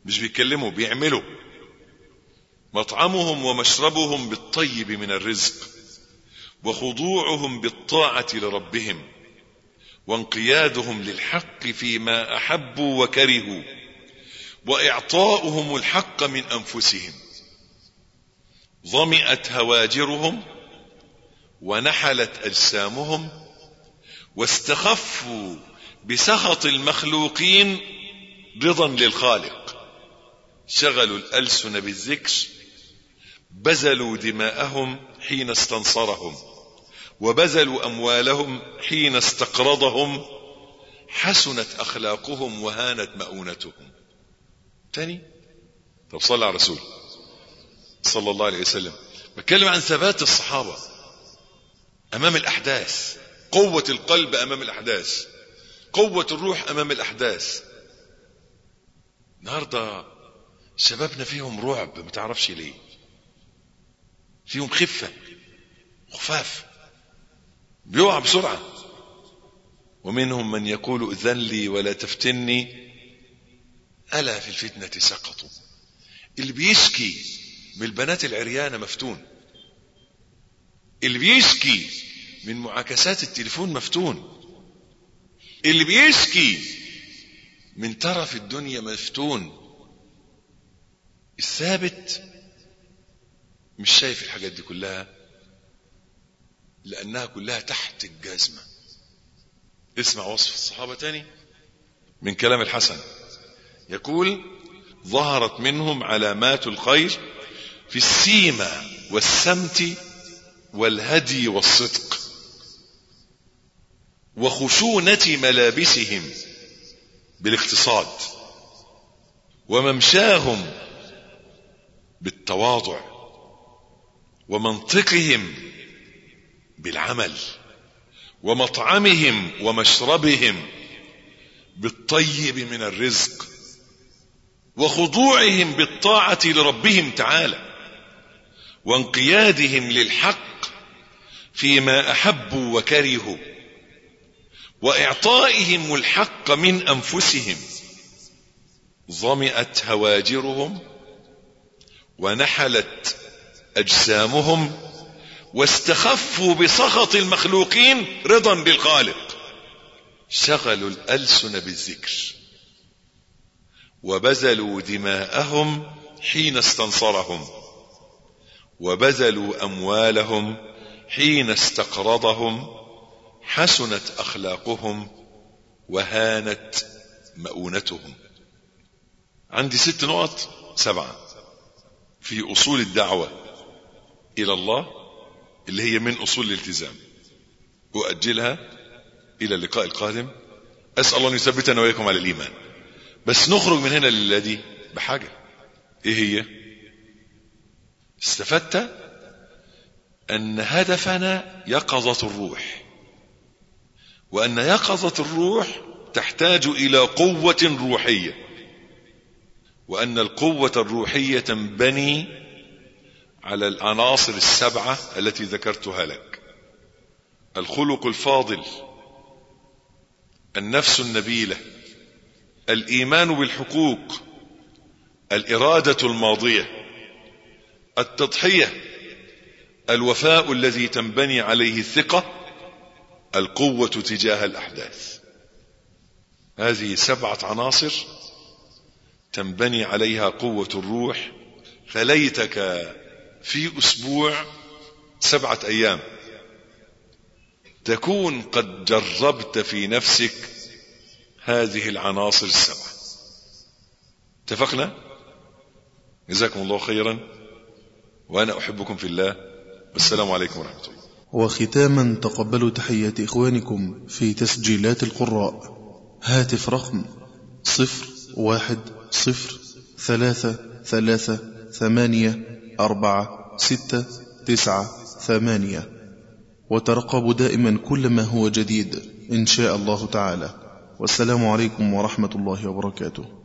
مش بيتكلموا بيعملوا. مطعمهم ومشربهم بالطيب من الرزق وخضوعهم بالطاعة لربهم وانقيادهم للحق فيما أحبوا وكرهوا وإعطاؤهم الحق من أنفسهم. ظمئت هواجرهم ونحلت أجسامهم واستخفوا بسخط المخلوقين رضا للخالق. شغلوا الألسن بالذكر بذلوا دماءهم حين استنصرهم وبذلوا أموالهم حين استقرضهم حسنت أخلاقهم وهانت مؤونتهم. تاني؟ طب صلى على رسول صلى الله عليه وسلم. بتكلم عن ثبات الصحابة أمام الأحداث قوة القلب أمام الأحداث قوة الروح أمام الأحداث. النهاردة شبابنا فيهم رعب ما تعرفش ليه. فيهم خفة خفاف بيقع بسرعة. ومنهم من يقول اذن لي ولا تفتني. ألا في الفتنة سقطوا. اللي بيشكي من البنات العريانة مفتون. اللي بيشكي من معاكسات التليفون مفتون. اللي بيشكي من ترف الدنيا مفتون. الثابت مش شايف الحاجات دي كلها لأنها كلها تحت الجزمة. اسمع وصف الصحابة تاني من كلام الحسن. يقول ظهرت منهم علامات الخير في السيمة والسمت والهدي والصدق وخشونة ملابسهم بالاقتصاد وممشاهم بالتواضع ومنطقهم بالعمل ومطعمهم ومشربهم بالطيب من الرزق وخضوعهم بالطاعة لربهم تعالى وانقيادهم للحق فيما أحبوا وكرهوا وإعطائهم الحق من أنفسهم ظمئت هواجرهم ونحلت أجسامهم واستخفوا بسخط المخلوقين رضا بالخالق. شغلوا الألسن بالذكر وبذلوا دماءهم حين استنصرهم وبذلوا أموالهم حين استقرضهم حسنت أخلاقهم وهانت مؤونتهم. عندي ست نقط سبعة. في أصول الدعوة إلى الله اللي هي من أصول الالتزام. أؤجلها إلى اللقاء القادم. أسأل الله أن يثبتنا وإياكم على الإيمان. بس نخرج من هنا للذي بحاجة. إيه هي؟ استفدت أن هدفنا يقظة الروح. وأن يقظة الروح تحتاج إلى قوة روحية. وأن القوة الروحية تنبني على العناصر السبعة التي ذكرتها لك. الخلق الفاضل النفس النبيلة الإيمان بالحقوق الإرادة الماضية التضحية الوفاء الذي تنبني عليه الثقة القوة تجاه الأحداث. هذه سبعة عناصر تنبني عليها قوة الروح. فليتك في أسبوع سبعة أيام. تكون قد جربت في نفسك هذه العناصر السبعة. اتفقنا؟ جزاكم الله خيرا. وأنا أحبكم في الله. والسلام عليكم ورحمة الله. وختاما تقبلوا تحيات إخوانكم في تسجيلات القراء. هاتف رقم صفر واحد صفر ثلاثة ثلاثة ثمانية أربعة ستة تسعة ثمانية. وترقبوا دائما كل ما هو جديد إن شاء الله تعالى. والسلام عليكم ورحمة الله وبركاته.